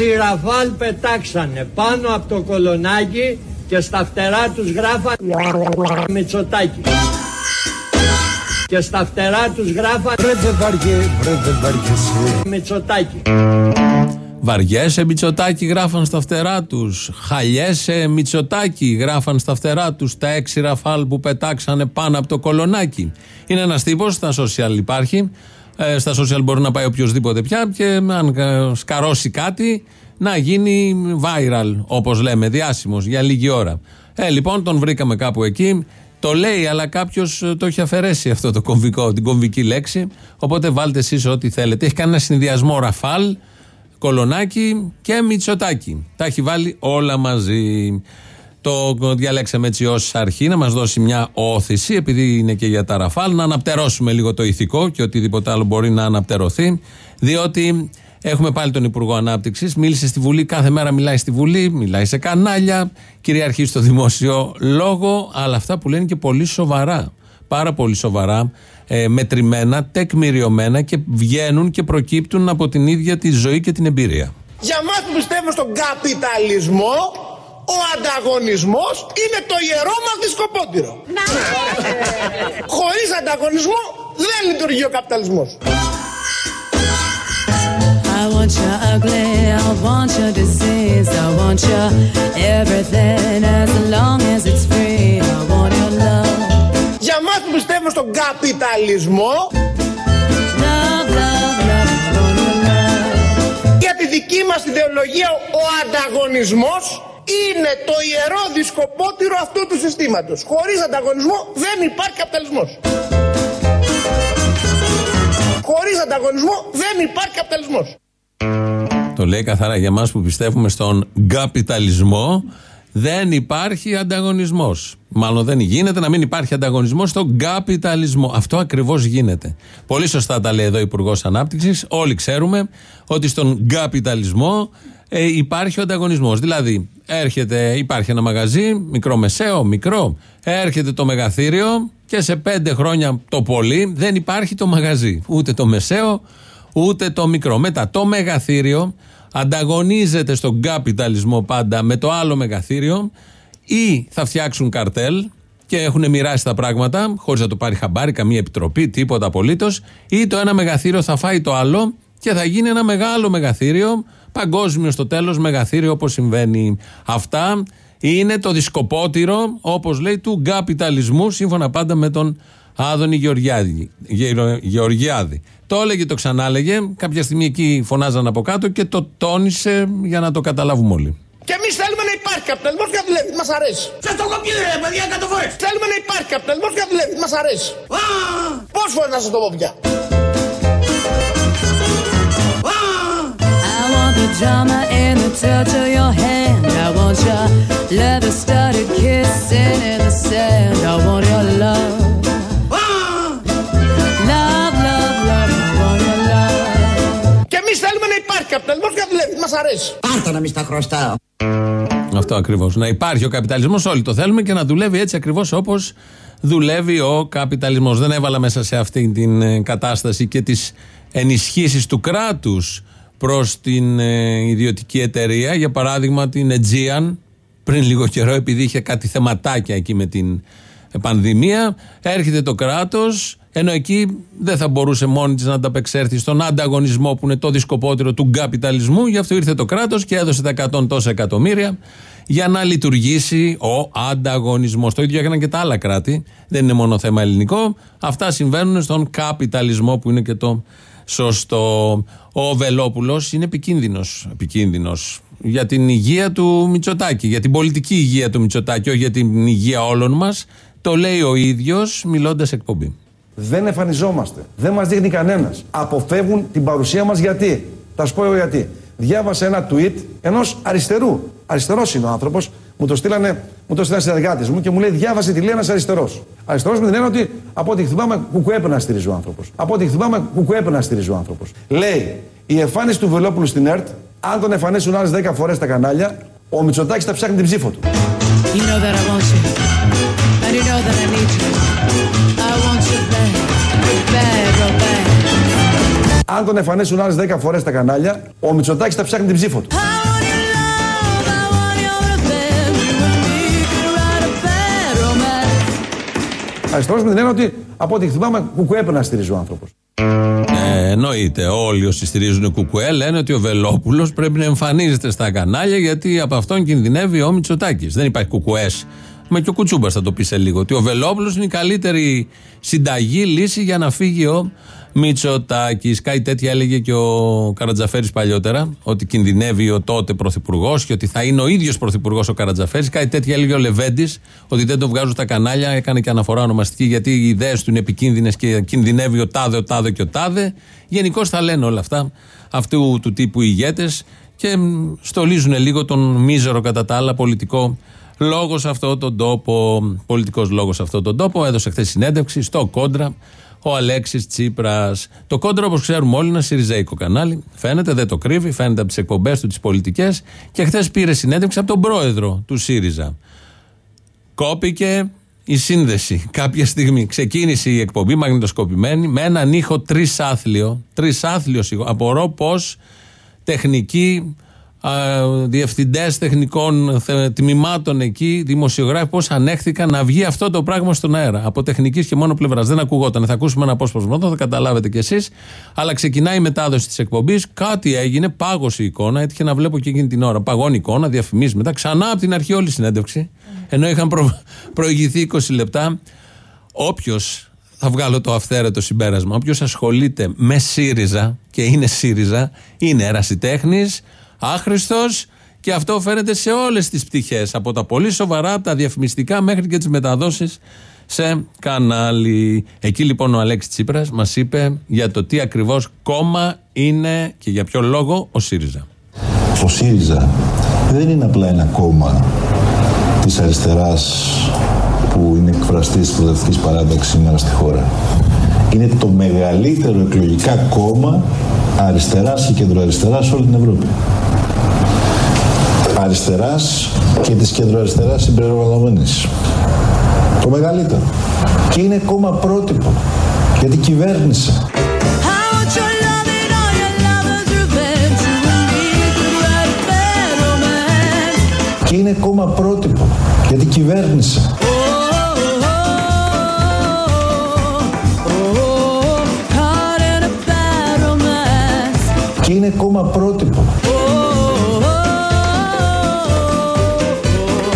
Έξι ραφάλ πετάξανε πάνω από το κολονάκι και στα φτερά τους γράφαν Μητσοτάκη. Και στα φτερά τους γράφαν Βρε δεν βαριέ, βρε δεν βαριέσαι. Μητσοτάκη. Βαριέσαι Μητσοτάκη γράφαν στα φτερά τους. Χαλιέσαι Μητσοτάκη γράφαν στα φτερά τους. Τα έξι ραφάλ που πετάξανε πάνω από το κολονάκι. Είναι ένας τύπος, στα social υπάρχει. Ε, στα social μπορεί να πάει οποιοδήποτε πια και αν ε, σκαρώσει κάτι να γίνει viral, όπως λέμε, διάσημος για λίγη ώρα. Ε, λοιπόν, τον βρήκαμε κάπου εκεί. Το λέει, αλλά κάποιος το έχει αφαιρέσει αυτό το κομβικό, την κομβική λέξη. Οπότε βάλτε εσείς ό,τι θέλετε. Έχει κάνει ένα συνδυασμό ραφάλ, κολονάκι και μυτσοτάκι. Τα έχει βάλει όλα μαζί. Το διαλέξαμε έτσι ως αρχή να μας δώσει μια όθηση, επειδή είναι και για τα ραφάλ, να αναπτερώσουμε λίγο το ηθικό και οτιδήποτε άλλο μπορεί να αναπτερωθεί. Διότι έχουμε πάλι τον Υπουργό Ανάπτυξης. Μίλησε στη Βουλή, κάθε μέρα μιλάει στη Βουλή, μιλάει σε κανάλια, κυριαρχεί στο δημόσιο λόγο, αλλά αυτά που λένε και πολύ σοβαρά. Πάρα πολύ σοβαρά, ε, μετρημένα, τεκμηριωμένα και βγαίνουν και προκύπτουν από την ίδια τη ζωή και την εμπειρία. Για μας που πιστεύουμε στον καπιταλισμό, ο ανταγωνισμός είναι το ιερό μας δισκοπότηρο. Χωρίς ανταγωνισμό δεν λειτουργεί ο καπιταλισμός. I want you ugly, I want your disease, I want you everything as long as it's free. I want your love, Για μας που πιστεύουμε στον καπιταλισμό, love, love, love. I want your love. για τη δική μας ιδεολογία ο ανταγωνισμός είναι το ιερό δισκοπότηρο αυτού του συστήματος. Χωρίς ανταγωνισμό δεν υπάρχει καπιταλισμός. Χωρίς ανταγωνισμό δεν υπάρχει καπιταλισμός. Το λέει καθαρά για μας που πιστεύουμε στον καπιταλισμό. Δεν υπάρχει ανταγωνισμός. Μάλλον δεν γίνεται να μην υπάρχει ανταγωνισμός στον καπιταλισμό. Αυτό ακριβώς γίνεται. Πολύ σωστά τα λέει εδώ ο Υπουργός Ανάπτυξης. Όλοι ξέρουμε ότι στον καπιταλισμό ε, υπάρχει ο ανταγωνισμός. Δηλαδή, έρχεται, υπάρχει ένα μαγαζί, μικρό μεσαίο, μικρό. Έρχεται το μεγαθύριο και σε πέντε χρόνια το πολύ δεν υπάρχει το μαγαζί. Ούτε το μεσαίο, ούτε το μικρό. Μετά το μεγαθύριο ανταγωνίζεται στον καπιταλισμό πάντα με το άλλο μεγαθύριο ή θα φτιάξουν καρτέλ και έχουν μοιράσει τα πράγματα χωρίς να το πάρει χαμπάρι, καμία επιτροπή, τίποτα απολύτως, ή το ένα μεγαθύριο θα φάει το άλλο και θα γίνει ένα μεγάλο μεγαθύριο, παγκόσμιο στο τέλος μεγαθύριο όπως συμβαίνει. Αυτά είναι το δισκοπότηρο, όπως λέει, του καπιταλισμού, σύμφωνα πάντα με τον Άδωνη Γεωργιάδη. Γεω- Γεωργιάδη. Το έλεγε, το ξανάλεγε. Κάποια στιγμή εκεί φωνάζαν από κάτω και το τόνισε για να το καταλάβουμε όλοι. Και εμείς θέλουμε να υπάρχει καπιταλισμός και να δουλεύει. Μας αρέσει. Σας το έχω πει ρε παιδιά εκατό φορές. Θέλουμε να υπάρχει καπιταλισμός και να δουλεύει. Μας αρέσει. Α, Πόσες φορές να σας το πω πια. The drama in the touch of your hand. I want your leather studded kissing in the sand. I want your love. Love, love, love. I want your love. Και εμείς θέλουμε να υπάρχει καπιταλισμός και να δουλεύει. Μας αρέσει. Πάρτα να μη στα χρωστάω. Αυτό ακριβώς. Να υπάρχει ο καπιταλισμός, όλοι το θέλουμε και να δουλεύει έτσι ακριβώς όπως δουλεύει ο καπιταλισμός. Δεν έβαλα μέσα σε αυτή την ε, κατάσταση και τις ενισχύσεις του κράτους προς την ε, ιδιωτική εταιρεία. Για παράδειγμα, την Aegean, πριν λίγο καιρό, επειδή είχε κάτι θεματάκια εκεί με την πανδημία, έρχεται το κράτος, ενώ εκεί δεν θα μπορούσε μόνη της να ανταπεξέλθει στον ανταγωνισμό που είναι το δισκοπότερο του καπιταλισμού. Γι' αυτό ήρθε το κράτος και έδωσε τα 100 τόσα εκατομμύρια για να λειτουργήσει ο ανταγωνισμός. Το ίδιο έκαναν και τα άλλα κράτη. Δεν είναι μόνο θέμα ελληνικό. Αυτά συμβαίνουν στον καπιταλισμό που είναι και το σωστό. Ο Βελόπουλος είναι επικίνδυνος. Επικίνδυνος για την υγεία του Μητσοτάκη, για την πολιτική υγεία του Μητσοτάκη, όχι για την υγεία όλων μας. Το λέει ο ίδιος μιλώντας εκπομπή. Δεν εμφανιζόμαστε. Δεν μας δείχνει κανένας. Αποφεύγουν την παρουσία μας γιατί. Θα σου πω εγώ γιατί. Διάβασα ένα tweet ενός αριστερού. Αριστερός είναι ο άνθρωπος. Μου το στείλανε, μου το στείλανε συνεργάτε μου και μου λέει: Διάβασε τι λέει ένας αριστερός. Αριστερός με την έννοια ότι από ό,τι θυμάμαι κουκουέπε να στηρίζει ο άνθρωπος. Από ό,τι θυμάμαι κουκουέπε να στηρίζει ο άνθρωπος. Λέει: Η εμφάνιση του Βελόπουλου στην ΕΡΤ, αν τον εμφανίσουν άλλες 10 φορές στα κανάλια, ο Μητσοτάκης θα ψάχνει την ψήφο του. You know that I want you. And you know that I need you. I want you bad. Bad, real bad. Αν τον εμφανίσουν άλλες 10 φορές στα κανάλια, ο Μητσοτάκης θα ψάχνει την ψήφο του. Αριστερό με την έννοια ότι από ό,τι θυμάμαι, κουκουέ έπρεπε να στηρίζει ο άνθρωπος. Ε, εννοείται. Όλοι όσοι στηρίζουν κουκουέ λένε ότι ο Βελόπουλος πρέπει να εμφανίζεται στα κανάλια γιατί από αυτόν κινδυνεύει ο Μητσοτάκης. Δεν υπάρχει κουκουές. Με και ο Κουτσούμπας θα το πει σε λίγο. Ότι ο Βελόπουλος είναι η καλύτερη συνταγή λύση για να φύγει ο Μητσοτάκης. Κάτι τέτοια έλεγε και ο Καρατζαφέρης παλιότερα. Ότι κινδυνεύει ο τότε πρωθυπουργός και ότι θα είναι ο ίδιος πρωθυπουργός ο Καρατζαφέρης. Κάτι τέτοια έλεγε ο Λεβέντης. Ότι δεν τον βγάζουν στα κανάλια. Έκανε και αναφορά ονομαστική γιατί οι ιδέες του είναι επικίνδυνες και κινδυνεύει ο τάδε, ο τάδε και ο τάδε. Γενικώς τα λένε όλα αυτά αυτού του τύπου ηγέτες και μ, στολίζουν λίγο τον μίζερο κατά τα άλλα πολιτικό λόγος σε αυτόν τον τόπο. Πολιτικός λόγος σε αυτόν τον τόπο. Έδωσε χθες συνέντευξη στο κόντρα ο Αλέξης Τσίπρας. Το κόντρα, όπως ξέρουμε όλοι, είναι ένα σιριζέικο κανάλι. Φαίνεται, δεν το κρύβει, φαίνεται από τις εκπομπές του, τις πολιτικές. Και χθες πήρε συνέντευξη από τον πρόεδρο του ΣΥΡΙΖΑ. Κόπηκε η σύνδεση. Κάποια στιγμή ξεκίνησε η εκπομπή μαγνητοσκοπημένη με έναν ήχο τρισάθλιο. Τρισάθλιο ήχο. Απορώ πώς τεχνικοί, διευθυντές τεχνικών θε- τμήματων εκεί, δημοσιογράφοι, πώς ανέχθηκαν να βγει αυτό το πράγμα στον αέρα. Από τεχνικής και μόνο πλευράς. Δεν ακουγόταν. Θα ακούσουμε ένα απόσπασμα εδώ, θα καταλάβετε κι εσείς. Αλλά ξεκινάει η μετάδοση της εκπομπής. Κάτι έγινε, πάγωσε η εικόνα. Έτυχε να βλέπω και εκείνη την ώρα. Παγώνει η εικόνα, διαφημίζει μετά. Ξανά από την αρχή όλη η συνέντευξη. Ενώ είχαν προ... προηγηθεί 20 λεπτά. Όποιος θα βγάλω το αυθαίρετο συμπέρασμα. Όποιος ασχολείται με ΣΥΡΙΖΑ και είναι ΣΥΡΙΖΑ, είναι ερασιτέχνης, άχρηστος και αυτό φαίνεται σε όλες τις πτυχές. Από τα πολύ σοβαρά, από τα διαφημιστικά μέχρι και τις μεταδόσεις σε κανάλι. Εκεί λοιπόν ο Αλέξης Τσίπρας μας είπε για το τι ακριβώς κόμμα είναι και για ποιο λόγο ο ΣΥΡΙΖΑ. Ο ΣΥΡΙΖΑ δεν είναι απλά ένα κόμμα της αριστεράς που είναι εκφραστής της προοδευτικής παράταξης σήμερα στη χώρα. Είναι το μεγαλύτερο εκλογικά κόμμα αριστεράς και κεντροαριστεράς σε όλη την Ευρώπη. Αριστεράς και της κεντροαριστεράς συμπεριλαμβανομένης. Το μεγαλύτερο. Και είναι κόμμα πρότυπο. Γιατί κυβέρνησε. I want your love and all your lovers' revenge. You and me could write a bad romance. Και είναι κόμμα πρότυπο. Γιατί κυβέρνησε. Και είναι κόμμα πρότυπο. Oh, oh,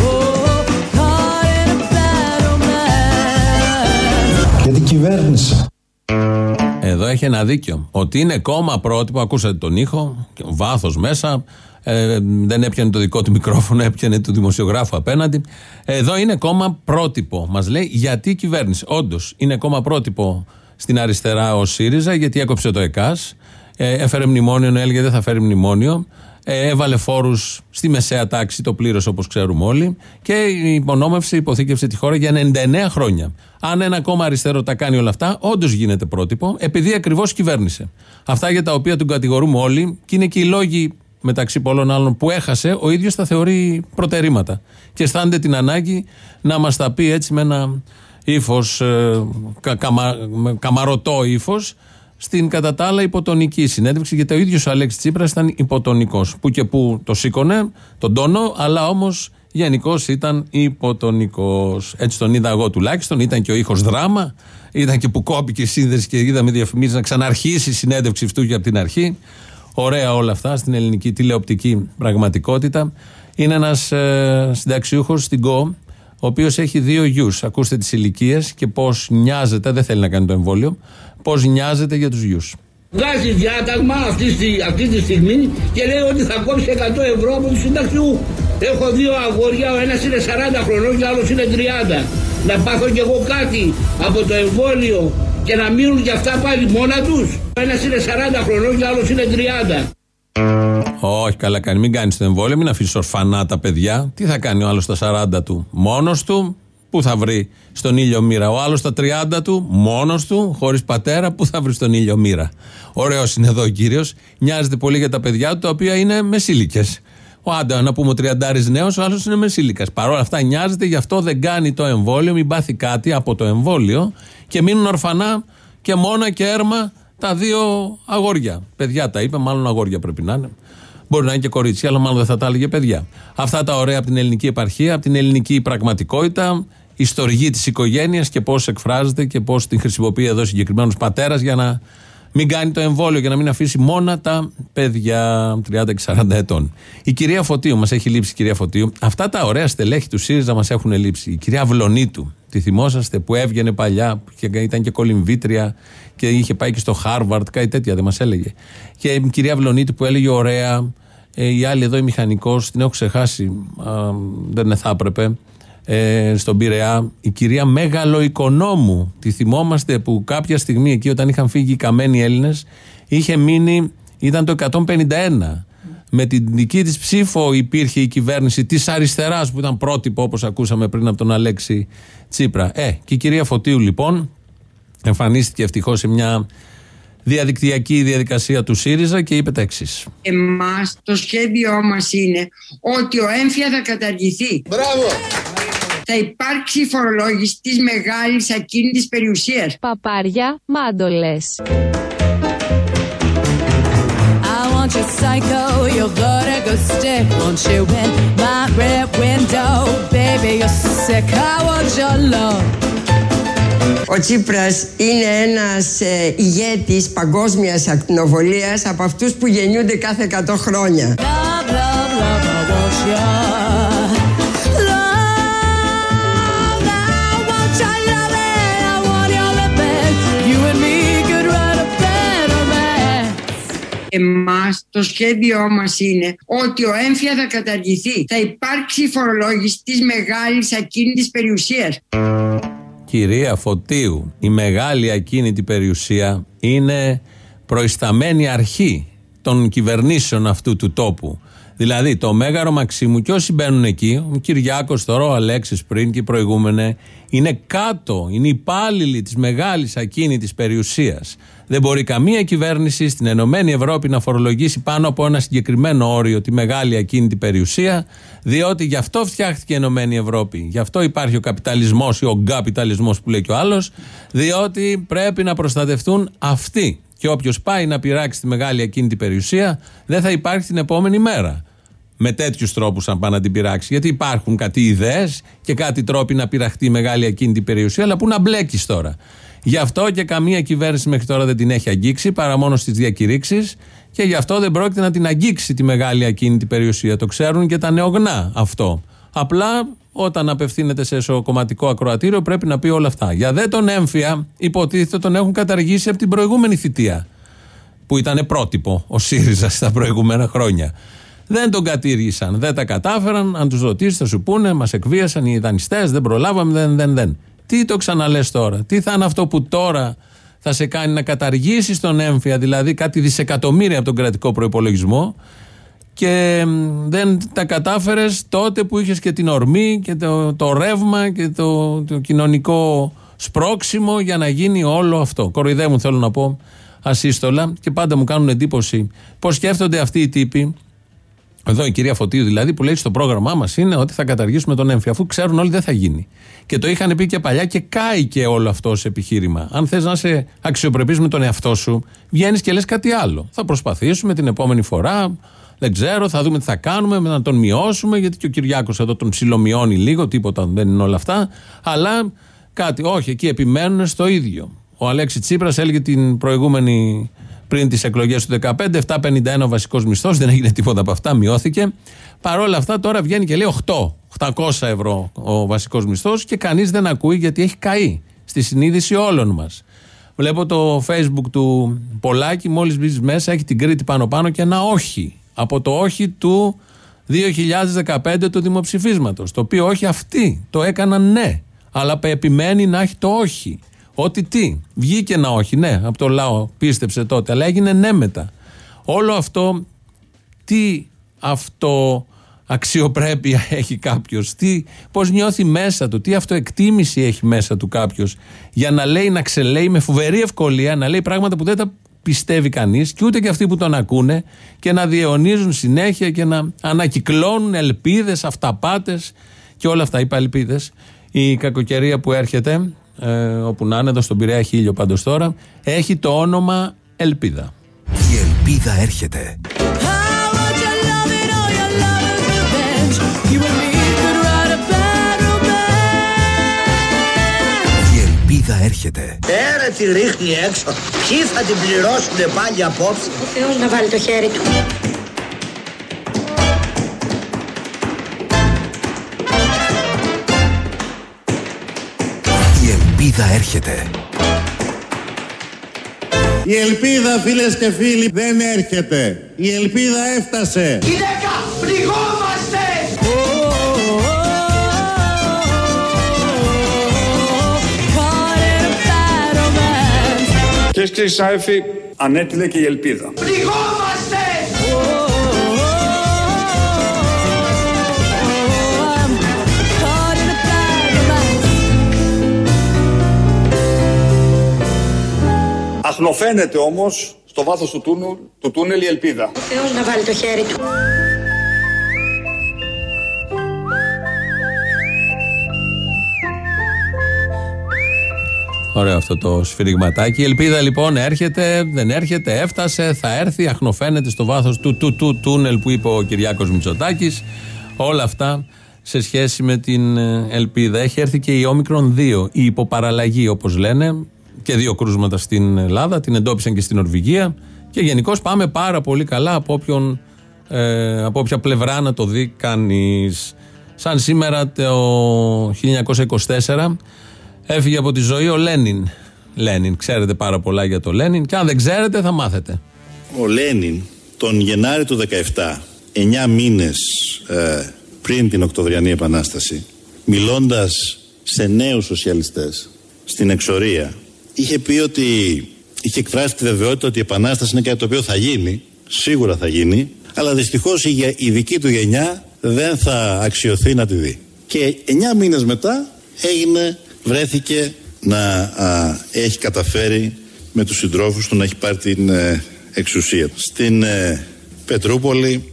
oh, caught in a bad romance. Γιατί κυβέρνησε. Εδώ έχει ένα δίκιο. Ότι είναι κόμμα πρότυπο, ακούσατε τον ήχο, βάθος μέσα. ε, δεν έπιανε το δικό του μικρόφωνο, έπιανε του δημοσιογράφου απέναντι. Εδώ είναι κόμμα πρότυπο. Μας λέει γιατί η κυβέρνηση. Όντως είναι κόμμα πρότυπο στην αριστερά ο ΣΥΡΙΖΑ, γιατί έκοψε το ΕΚΑΣ. Ε, έφερε μνημόνιο, ενώ έλεγε δεν θα φέρει μνημόνιο. Ε, έβαλε φόρους στη μεσαία τάξη, το πλήρωσε όπως ξέρουμε όλοι. Και υπονόμευσε, υποθήκευσε τη χώρα για 99 χρόνια. Αν ένα κόμμα αριστερό τα κάνει όλα αυτά, όντως γίνεται πρότυπο, επειδή ακριβώς κυβέρνησε. Αυτά για τα οποία τον κατηγορούμε όλοι, και είναι και οι λόγοι μεταξύ πολλών άλλων που έχασε, ο ίδιος τα θεωρεί προτερήματα. Και αισθάνεται την ανάγκη να μας τα πει έτσι με ένα ύφος, ε, κα, καμα- με καμαρωτό ύφος, στην κατά τα άλλα υποτονική συνέντευξη, γιατί ο ίδιος ο Αλέξης Τσίπρας ήταν υποτονικός. Που και που το σήκωνε, τον τόνο, αλλά όμως γενικώς ήταν υποτονικός. Έτσι τον είδα εγώ τουλάχιστον. Ήταν και ο ήχος δράμα, ήταν και που κόπηκε η σύνδεση και είδαμε διαφημίσει να ξαναρχίσει η συνέντευξη αυτού και από την αρχή. Ωραία όλα αυτά στην ελληνική τηλεοπτική πραγματικότητα. Είναι ένας ε, συνταξιούχος στην ΚΟ, ο οποίος έχει δύο γιους. Ακούστε τις ηλικίες και πώς νοιάζεται, δεν θέλει να κάνει το εμβόλιο, πώς νοιάζεται για τους γιους. Βγάζει διάταγμα αυτή, στη- αυτή τη στιγμή και λέει ότι θα κόψει 100 ευρώ από τους συνταξιούχου. Έχω δύο αγόρια, ο ένας είναι 40 χρονών και ο άλλος είναι 30. Να πάθω κι εγώ κάτι από το εμβόλιο και να μείνουν κι αυτά πάλι μόνα τους. Ο ένας είναι 40 χρονών και ο άλλος είναι 30. Όχι, καλά κάνει. Μην κάνεις το εμβόλιο, μην αφήσεις ορφανά τα παιδιά. Τι θα κάνει ο άλλος στα 40 του, μόνος του, πού θα βρει στον ήλιο μοίρα; Ο άλλος στα 30 του, μόνος του, χωρίς πατέρα, πού θα βρει στον ήλιο μοίρα; Ωραίος είναι εδώ ο κύριος. Νοιάζεται πολύ για τα παιδιά του, τα οποία είναι μεσήλικες. Ο Άντα, να πούμε ο τριαντάρης νέος, ο άλλος είναι μεσήλικας. Παρ' όλα αυτά νοιάζεται, γι' αυτό δεν κάνει το εμβόλιο, μην πάθει κάτι από το εμβόλιο και μείνουν ορφανά και μόνα και έρμα τα δύο αγόρια. Παιδιά τα είπε, μάλλον αγόρια πρέπει να είναι. Μπορεί να είναι και κορίτσια, αλλά μάλλον δεν θα τα έλεγε παιδιά. Αυτά τα ωραία από την ελληνική επαρχία, από την ελληνική πραγματικότητα, η στοργή της οικογένειας και πώς εκφράζεται και πώς την χρησιμοποιεί εδώ συγκεκριμένος πατέρας για να μην κάνει το εμβόλιο, για να μην αφήσει μόνα τα παιδιά 30 και 40 ετών. Η κυρία Φωτίου, μας έχει λείψει η κυρία Φωτίου. Αυτά τα ωραία στελέχη του ΣΥΡΙΖΑ μας έχουν λείψει. Η κυρία Βλονίτου, τη θυμόσαστε που έβγαινε παλιά, και ήταν και κολυμβήτρια και είχε πάει και στο Χάρβαρτ, κάτι τέτοια δεν μας έλεγε. Και η κυρία Βλονίτου που έλεγε ωραία, ε, η άλλη εδώ η μηχανικός, την έχω ξεχάσει, α, δεν θα έπρεπε ε, στον Πειραιά, η κυρία Μεγαλοοικονόμου. Τη θυμόμαστε που κάποια στιγμή εκεί όταν είχαν φύγει οι καμένοι Έλληνες, είχε μείνει, ήταν το 151. Με την δική της ψήφο υπήρχε η κυβέρνηση της αριστεράς που ήταν πρότυπο όπως ακούσαμε πριν από τον Αλέξη Τσίπρα. Ε, και η κυρία Φωτίου λοιπόν εμφανίστηκε ευτυχώς σε μια διαδικτυακή διαδικασία του ΣΥΡΙΖΑ και είπε τα εξής. Εμάς το σχέδιό μας είναι ότι ο έμφυα θα καταργηθεί. Μπράβο! Θα υπάρξει φορολόγηση της μεγάλης ακίνητης περιουσίας. Παπάρια, μάντολες. I want you psycho, you gotta go stick. Want you in my rear window, baby, you're sick. I want your love. Ο Τσίπρας είναι ένας ε, ηγέτης παγκόσμιας ακτινοβολίας από αυτούς που γεννιούνται κάθε 100 χρόνια. Love, love, love, I want your love. I want your loving, Εμάς το σχέδιό μας είναι ότι ο έμφυα θα καταργηθεί. Θα υπάρξει φορολόγηση της μεγάλης ακίνητης περιουσίας. Κυρία Φωτίου, η μεγάλη ακίνητη περιουσία είναι προϊσταμένη αρχή των κυβερνήσεων αυτού του τόπου. Δηλαδή το Μέγαρο Μαξίμου και όσοι μπαίνουν εκεί, ο Κυριάκος τώρα, ο Αλέξης πριν και οι προηγούμενοι, είναι κάτω, είναι υπάλληλοι της μεγάλης ακίνητης περιουσίας. Δεν μπορεί καμία κυβέρνηση στην Ενωμένη Ευρώπη να φορολογήσει πάνω από ένα συγκεκριμένο όριο τη μεγάλη ακίνητη περιουσία, διότι γι' αυτό φτιάχτηκε η Ενωμένη Ευρώπη. Γι' αυτό υπάρχει ο καπιταλισμός ή ο γκαπιταλισμός που λέει και ο άλλος, διότι πρέπει να προστατευτούν αυτοί. Και όποιος πάει να πειράξει τη μεγάλη ακίνητη περιουσία, δεν θα υπάρχει την επόμενη μέρα. Με τέτοιους τρόπους, αν πάει να την πειράξει. Γιατί υπάρχουν κάτι ιδέες και κάτι τρόποι να πειραχτεί η μεγάλη ακίνητη περιουσία, αλλά πού να μπλέκεις τώρα. Γι' αυτό και καμία κυβέρνηση μέχρι τώρα δεν την έχει αγγίξει παρά μόνο στις διακηρύξεις και γι' αυτό δεν πρόκειται να την αγγίξει τη μεγάλη ακίνητη περιουσία. Το ξέρουν και τα νεογνά αυτό. Απλά όταν απευθύνεται σε εσωκομματικό ακροατήριο πρέπει να πει όλα αυτά. Για δε τον έμφυα, υποτίθεται τον έχουν καταργήσει από την προηγούμενη θητεία. Που ήταν πρότυπο ο ΣΥΡΙΖΑ στα προηγούμενα χρόνια. Δεν τον κατήργησαν, δεν τα κατάφεραν. Αν τους ρωτήσεις, θα σου πούνε, μας εκβίασαν οι δανειστές, δεν προλάβαμε, δεν, δεν, δεν. Τι το ξαναλέ τώρα, τι θα είναι αυτό που τώρα θα σε κάνει να καταργήσεις τον έμφυα, δηλαδή κάτι δισεκατομμύρια από τον κρατικό προπολογισμό και μ, δεν τα κατάφερες τότε που είχες και την ορμή και το, το ρεύμα και το, το κοινωνικό σπρόξιμο για να γίνει όλο αυτό. Κοροϊδεύουν, θέλω να πω, ασύστολα και πάντα μου κάνουν εντύπωση πώς σκέφτονται αυτοί οι τύποι εδώ η κυρία Φωτίου δηλαδή που λέει στο πρόγραμμά μας είναι ότι θα καταργήσουμε τον έμφυα, αφού ξέρουν όλοι δεν θα γίνει. Και το είχαν πει και παλιά και κάει και όλο αυτό σε επιχείρημα. Αν θες να είσαι αξιοπρεπής με τον εαυτό σου, βγαίνεις και λες κάτι άλλο. Θα προσπαθήσουμε την επόμενη φορά, δεν ξέρω, θα δούμε τι θα κάνουμε, να τον μειώσουμε, γιατί και ο Κυριάκος εδώ τον ψιλομειώνει λίγο, τίποτα δεν είναι όλα αυτά. Αλλά κάτι, όχι, εκεί επιμένουν στο ίδιο. Ο Αλέξης Τσίπρας έλεγε την προηγούμενη πριν τις εκλογές του 2015, 751 ο βασικός μισθός, δεν έγινε τίποτα από αυτά, μειώθηκε. Παρ' όλα αυτά τώρα βγαίνει και λέει 8, 800 ευρώ ο βασικός μισθός και κανείς δεν ακούει γιατί έχει καεί στη συνείδηση όλων μας. Βλέπω το facebook του Πολάκη, μόλις μπει μέσα, έχει την Κρήτη πάνω-πάνω και ένα όχι. Από το όχι του 2015 του δημοψηφίσματος. Το οποίο όχι αυτοί το έκαναν ναι. Αλλά επιμένει να έχει το όχι. Ότι τι. Βγήκε ένα όχι, ναι, από το λαό. Πίστεψε τότε, αλλά έγινε ναι μετά. Όλο αυτό, τι αυτό αξιοπρέπεια έχει κάποιος, πώς νιώθει μέσα του, τι αυτοεκτίμηση έχει μέσα του κάποιος για να λέει, να ξελέει με φοβερή ευκολία, να λέει πράγματα που δεν τα πιστεύει κανείς και ούτε και αυτοί που τον ακούνε και να διαιωνίζουν συνέχεια και να ανακυκλώνουν ελπίδες, αυταπάτες και όλα αυτά. Είπα ελπίδε. Η κακοκαιρία που έρχεται, ε, όπου να είναι, εδώ στον Πειραιά έχει ήλιο πάντως τώρα, έχει το όνομα Ελπίδα. Η ελπίδα έρχεται. Η ελπίδα έρχεται. Έρε τη ρίχνει έξω. Ποιοι θα την πληρώσουνε πάλι απόψε; Ο Θεός να βάλει το χέρι του. Ελπίδα έρχεται. Η ελπίδα φίλες και φίλοι δεν έρχεται. Η ελπίδα έφτασε. Γυναίκα, πληγόμαστε! Κυρίες και κύριοι συνάδελφοι, ανέτειλε και η ελπίδα. Πληγόμαστε! Αχνοφαίνεται όμως στο βάθος του, τούνου, του τούνελ η ελπίδα. Ο Θεός να βάλει το χέρι του. Ωραίο αυτό το σφυριγματάκι. Η ελπίδα λοιπόν έρχεται, δεν έρχεται, έφτασε, θα έρθει, αχνοφαίνεται στο βάθος του, του, του τούνελ που είπε ο Κυριάκος Μητσοτάκης. Όλα αυτά σε σχέση με την ε, ελπίδα. Έχει έρθει και η Όμικρον 2, η υποπαραλλαγή όπως λένε, και δύο κρούσματα στην Ελλάδα, την εντόπισαν και στην Νορβηγία. Και γενικώς πάμε πάρα πολύ καλά από, όποιον, ε, από όποια πλευρά να το δει κανείς. Σαν σήμερα το 1924 Έφυγε από τη ζωή ο Λένιν. Λένιν, ξέρετε πάρα πολλά για το Λένιν και αν δεν ξέρετε θα μάθετε. Ο Λένιν τον Γενάρη του 17, 9 μήνες ε, πριν την Οκτωβριανή Επανάσταση, μιλώντας σε νέους σοσιαλιστές στην εξορία, είχε πει ότι είχε εκφράσει τη βεβαιότητα ότι η Επανάσταση είναι κάτι το οποίο θα γίνει, σίγουρα θα γίνει, αλλά δυστυχώς η, η δική του γενιά δεν θα αξιωθεί να τη δει. Και 9 μήνες μετά έγινε βρέθηκε να α, έχει καταφέρει με τους συντρόφους του να έχει πάρει την ε, εξουσία. Στην ε, Πετρούπολη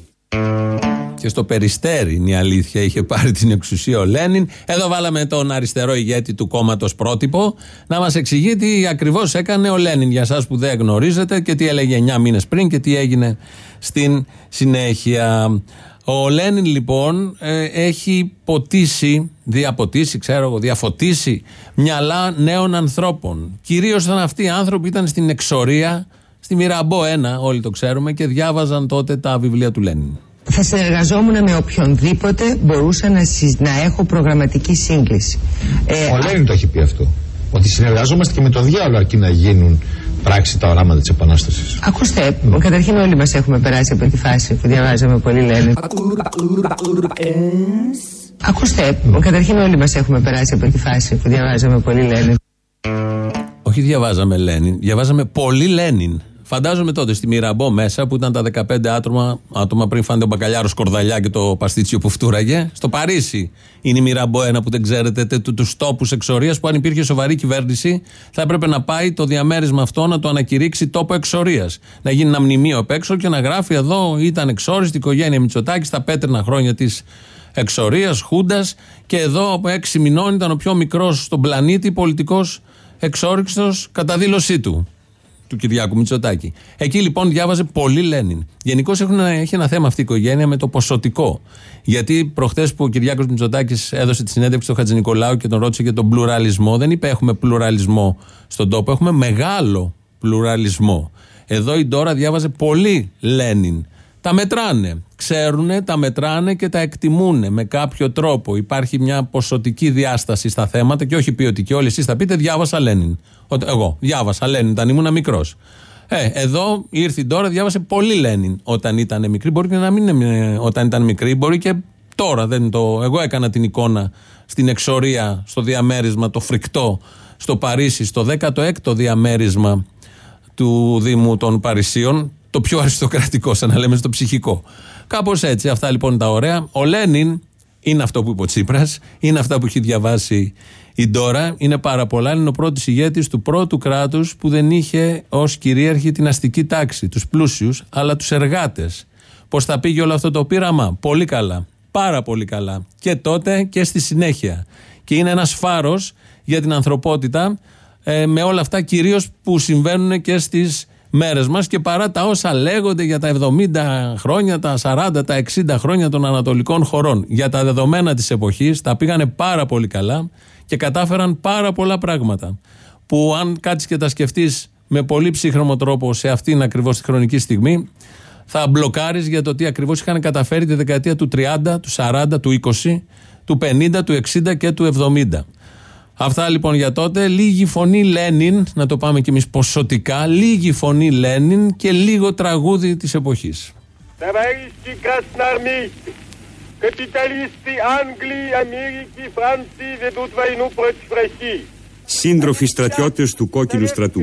Και στο Περιστέρι είναι η αλήθεια. Είχε πάρει την εξουσία ο Λένιν. Εδώ βάλαμε τον αριστερό ηγέτη του κόμματος πρότυπο να μας εξηγεί τι ακριβώς έκανε ο Λένιν για εσά που δεν γνωρίζετε και τι έλεγε 9 μήνες πριν και τι έγινε στην συνέχεια. Ο Λένιν λοιπόν ε, έχει ποτίσει, διαποτίσει, ξέρω εγώ, διαφωτίσει μυαλά νέων ανθρώπων. Κυρίως όταν αυτοί οι άνθρωποι ήταν στην εξορία, στη Μυραμπό 1, όλοι το ξέρουμε, και διάβαζαν τότε τα βιβλία του Λένιν. Θα συνεργαζόμουν με οποιονδήποτε μπορούσα να, συ- να έχω προγραμματική σύγκληση. Ε, Ο Λένιν το έχει πει αυτό. Ότι συνεργαζόμαστε και με το διάολο αρκεί να γίνουν πράξη τα οράματα της Επανάστασης. Ακούστε, καταρχήν όλοι μας έχουμε περάσει από τη φάση που διαβάζαμε πολύ Λένιν. Ακούστε, καταρχήν όλοι μας έχουμε περάσει από τη φάση που διαβάζαμε πολύ Λένιν. Όχι διαβάζαμε Λένιν, διαβάζαμε πολύ Λένιν. Φαντάζομαι τότε στη Μυραμπό μέσα που ήταν τα 15 άτομα, άτομα πριν φάνηκε ο μπακαλιάρο Κορδαλιά και το παστίτσιο που φτούραγε. Στο Παρίσι είναι η Μυραμπό ένα που δεν ξέρετε, του τόπους εξορίας που αν υπήρχε σοβαρή κυβέρνηση θα έπρεπε να πάει το διαμέρισμα αυτό να το ανακηρύξει τόπο εξορίας. Να γίνει ένα μνημείο απ' έξω και να γράφει εδώ ήταν εξόριστη οικογένεια Μητσοτάκης στα πέτρινα χρόνια της εξορίας, Χούντας και εδώ από έξι μηνών ήταν ο πιο μικρός στον πλανήτη πολιτικός εξόριξο κατά δήλωσή του του Κυριάκου Μητσοτάκη. Εκεί λοιπόν διάβαζε πολύ Λένιν. Γενικώς έχει ένα θέμα αυτή η οικογένεια με το ποσοτικό. Γιατί προχθές που ο Κυριάκος Μητσοτάκης έδωσε τη συνέντευξη στο Χατζη Νικολάου και τον ρώτησε για τον πλουραλισμό, δεν είπε έχουμε πλουραλισμό στον τόπο, έχουμε μεγάλο πλουραλισμό. Εδώ η Ντόρα διάβαζε πολύ Λένιν. Τα μετράνε. Ξέρουν, τα μετράνε και τα εκτιμούν με κάποιο τρόπο. Υπάρχει μια ποσοτική διάσταση στα θέματα και όχι ποιοτική. Όλοι εσείς θα πείτε διάβασα Λένιν. Ότι Εγώ διάβασα Λένιν όταν ήμουν μικρός. Ε, εδώ ήρθε η Ντόρα, διάβασε πολύ Λένιν όταν ήταν μικρή. Μπορεί και να μην είναι όταν ήταν μικρή, μπορεί και τώρα. Δεν το... Εγώ έκανα την εικόνα στην εξορία, στο διαμέρισμα, το φρικτό, στο Παρίσι, στο 16ο διαμέρισμα του Δήμου των Παρισίων. Το πιο αριστοκρατικό, σαν να λέμε στο ψυχικό. Κάπως έτσι. Αυτά λοιπόν τα ωραία. Ο Λένιν είναι αυτό που είπε ο Τσίπρας, είναι αυτά που έχει διαβάσει η Ντόρα. Είναι πάρα πολλά. Είναι ο πρώτος ηγέτης του πρώτου κράτους που δεν είχε ως κυρίαρχη την αστική τάξη, τους πλούσιους, αλλά τους εργάτες. Πώς θα πήγε όλο αυτό το πείραμα, Πολύ καλά. Πάρα πολύ καλά. Και τότε και στη συνέχεια. Και είναι ένας φάρος για την ανθρωπότητα ε, με όλα αυτά κυρίως που συμβαίνουν και στις μέρες μας και παρά τα όσα λέγονται για τα 70 χρόνια, τα 40, τα 60 χρόνια των ανατολικών χωρών. Για τα δεδομένα της εποχής τα πήγανε πάρα πολύ καλά και κατάφεραν πάρα πολλά πράγματα. Που αν κάτσεις και τα σκεφτείς με πολύ ψύχρωμο τρόπο σε αυτήν ακριβώς τη χρονική στιγμή, θα μπλοκάρεις για το τι ακριβώς είχαν καταφέρει τη δεκαετία του 30, του 40, του 20, του 50, του 60 και του 70. Αυτά λοιπόν για τότε. Λίγη φωνή Λένιν, να το πάμε κι εμείς ποσοτικά. Λίγη φωνή Λένιν και λίγο τραγούδι της εποχής. Σύντροφοι στρατιώτες του Κόκκινου Στρατού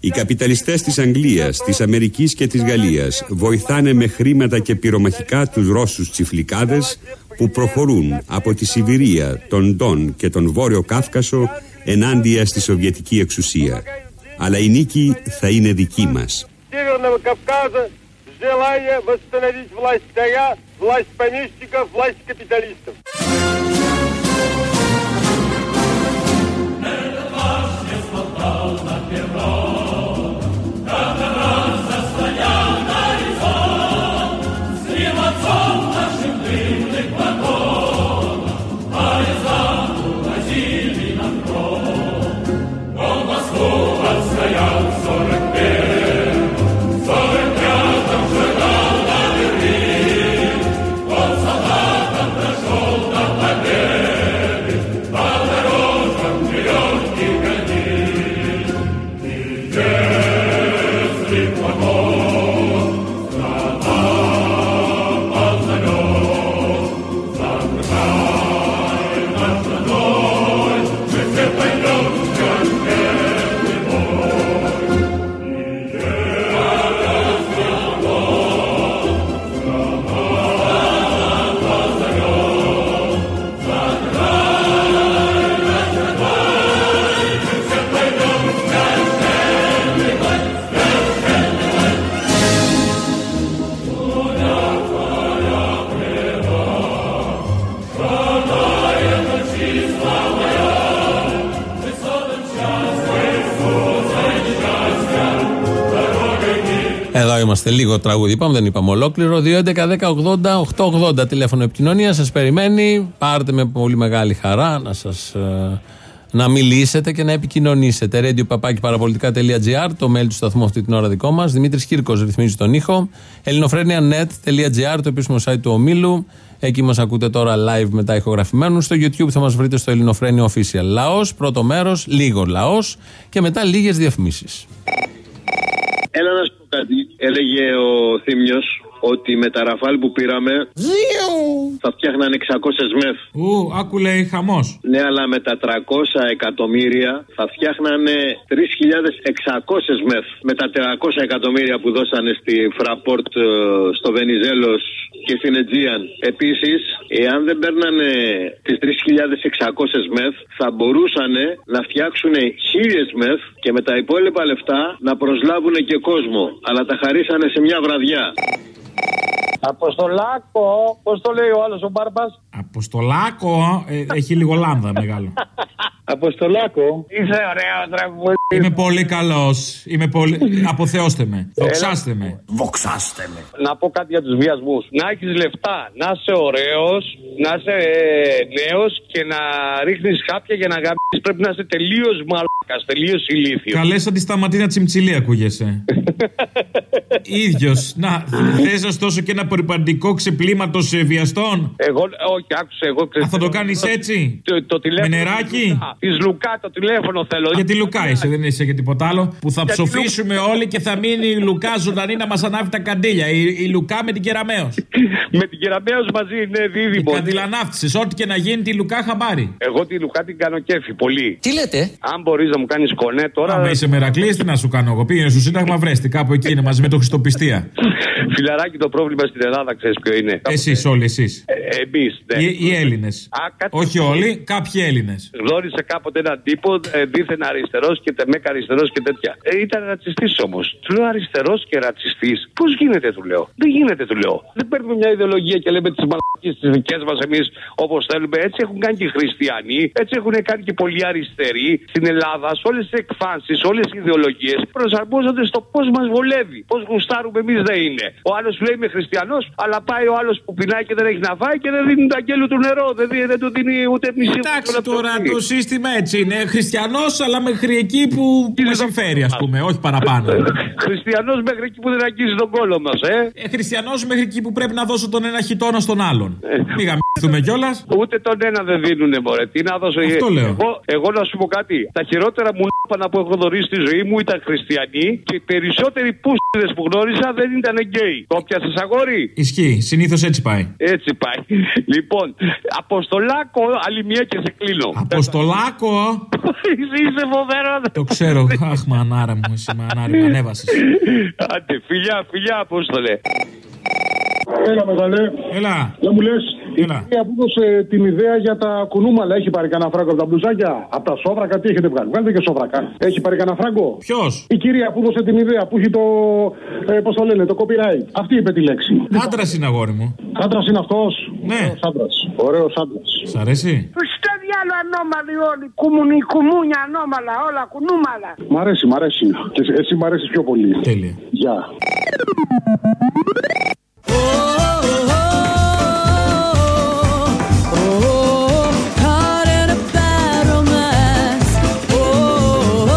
Οι καπιταλιστές της Αγγλίας, της Αμερικής και της Γαλλίας βοηθάνε με χρήματα και πυρομαχικά τους Ρώσους τσιφλικάδες που προχωρούν από τη Σιβηρία, τον Ντόν και τον Βόρειο Κάφκασο ενάντια στη Σοβιετική εξουσία. Αλλά η νίκη θα είναι δική μας. Северного Кавказа, желая восстановить власть царя, власть помещиков, власть капиталистов. Είμαστε. Λίγο τραγούδι. Είπαμε, δεν είπαμε ολόκληρο. 2.11.10.80.880 τηλέφωνο επικοινωνίας. Σας περιμένει. Πάρτε με πολύ μεγάλη χαρά να σας. να μιλήσετε και να επικοινωνήσετε. Radio παπάκι παραπολιτικά.gr, το mail του σταθμού αυτή την ώρα δικό μας. Δημήτρης Κύρκος ρυθμίζει τον ήχο. ελληνοφρένια.net.gr, το επίσημο site του ομίλου. Εκεί μας ακούτε τώρα live μετά ηχογραφημένους. Στο YouTube θα μας βρείτε στο Ελληνοφρένια Official. Λαός, πρώτο μέρος, λίγο λαός και μετά λίγες διαφημίσεις. Έλα να σου πω κάτι. Έλεγε ο Θήμιος ότι με τα ραφάλ που πήραμε θα φτιάχναν 600 μεθ. Ου, άκου λέει χαμός. Ναι, αλλά με τα 300 εκατομμύρια θα φτιάχνανε 3.600 μεθ. Με τα 400 εκατομμύρια που δώσανε στη Fraport ε, στο Βενιζέλος και στην Αιτζίαν. Επίσης, εάν δεν παίρνανε τις 3.600 μεθ, θα μπορούσαν να φτιάξουν 1000 μεθ και με τα υπόλοιπα λεφτά να προσλάβουν και κόσμο. Αλλά τα χαρίσανε σε μια βραδιά. Αποστολάκο, πώς το λέει ο άλλος ο Μπάρμπας; Αποστολάκο, ε, έχει λίγο λάμδα μεγάλο. Αποστολάκο. Είσαι ωραίος τραγούδι. Είμαι πολύ καλός. Είμαι πολύ. Αποθεώστε με. Δοξάστε με. Βοξάστε με. Να πω κάτι για τους βιασμούς. Να έχεις λεφτά, να είσαι ωραίος, να είσαι νέος και να ρίχνεις χάπια για να γαμπήσει. Πρέπει να είσαι τελείως μαλάκας, τελείως ηλίθιος. Καλές αντισταματίνα τσιμτσιλή ακούγεσαι. ίδιος. Να, θες να σου δώσω και ένα περιπαντικό ξεπλήματο βιαστών. Εγώ, όχι, άκουσε εγώ. Α, θα το κάνεις έτσι; Το, το τηλέφωνο. Με νεράκι. Της Λουκά το τηλέφωνο θέλω. Για τη Λουκά είσαι, δεν είσαι για τίποτα άλλο. Που θα Για τη ψοφήσουμε όλοι και θα μείνει η Λουκά ζωντανή να μας ανάβει τα καντήλια. Η, η Λουκά με την Κεραμαίο. Με την Κεραμαίο μαζί είναι δίδυμο. Καντιλανάφτισε. Ό,τι και να γίνει τη Λουκά χαμπάρι. Εγώ τη Λουκά την κάνω κέφι πολύ. Τι λέτε; Αν μπορείς να μου κάνεις κονέ τώρα. Άμα είσαι μερακλή, τι να σου κάνω εγώ. Πήγαινε στο Σύνταγμα, βρέστη κάπου εκεί είναι μαζί με το Χριστοπιστία. Φιλαράκι, το πρόβλημα στην Ελλάδα ξέρεις ποιο είναι. Εσείς όλοι, εσείς. Εμείς. Ναι. Οι, οι Έλληνες. Όχι όλοι, κάποιοι Έλληνες. Γνώρισε κάποτε έναν τύπο ε, δίθεν αριστερός και τε μέκα αριστερό και τέτοια. Ε, ήταν ρατσιστής όμως. Του λέω αριστερός και ρατσιστής. Πώς γίνεται, του λέω. Δεν γίνεται, του λέω. Δεν παίρνουμε μια ιδεολογία και λέμε τις μαλακίες τις δικές μας εμείς όπως θέλουμε. Έτσι έχουν κάνει και οι χριστιανοί, έτσι έχουν κάνει και πολλοί αριστεροί στην Ελλάδα. Σε όλες τις εκφάνσεις, όλες οι ιδεολογίες προσαρμόζονται στο πώς μας βολεύει. Πώς γουστάρουμε εμείς δεν είναι. Ο άλλος σου λέει είμαι χριστιανός, αλλά πάει ο άλλος που πεινάει και δεν έχει να φάει και δεν δίνει το αγγέλου του νερό. Δεν, δίνει- δεν του δίνει ούτε μισή Εντάξει τώρα το σύστημα έτσι είναι. Χριστιανός, αλλά μέχρι εκεί που μα συμφέρει, ας πούμε, όχι παραπάνω. Χριστιανός μέχρι εκεί που δεν αγγίζει τον κόλο μας, ε. Ε, Χριστιανός μέχρι εκεί που πρέπει να δώσω τον ένα χιτόνα στον άλλον. Μην γαμίσουμε κιόλας. Ούτε τον ένα δεν δίνουνε, μωρέ. Τι να δώσω Αυτό λέω. Εγώ, εγώ να σου πω κάτι. Τα χειρότερα μου λάπανα που έχω γνωρίσει στη ζωή μου ήταν χριστιανοί και οι περισσότεροι πούστιδε που γνώρισα δεν ήταν γκέι. Το πιασε αγόρι; Ισχύει, συνήθως έτσι πάει. Έτσι πάει. Λοιπόν, Αποστολάκο, άλλη μία και σε κλείνω. Αποστολάκο! Είσαι είσαι φοβερός. Το ξέρω. Αχ, μανάρα μου, εσύ μανάρα, με ανέβασες. Άντε, φιλιά, φιλιά, Απόστολε. Έλα, μεγάλε. Έλα. Δεν μου λες, η Έλα. κυρία που έδωσε την ιδέα για τα κουνούμαλα έχει πάρει κανένα φράγκο από τα μπλουζάκια; Από τα σόβρακα, τι έχετε βγάλει. Βγάλετε και σόβρακα. Έχει πάρει κανένα φράγκο; Ποιος; Η κυρία που έδωσε την ιδέα που έχει το. Ε, Πώς το λένε, το copyright. Αυτή είπε τη λέξη. Άντρας είναι αγόρι μου. Άντρας είναι αυτός; Ναι. Ωραίος άντρας. Σ' αρέσει; Στο διάλο ανώμαλοι όλοι. Κουμουνι, κουμούνια ανώμαλα, όλα κουνούμαλα. Μ' αρέσει, μ' αρέσει. Και εσύ- εσύ μ' αρέσεις πιο πολύ. Τέλεια. Γεια. Caught in a bad romance. Oh,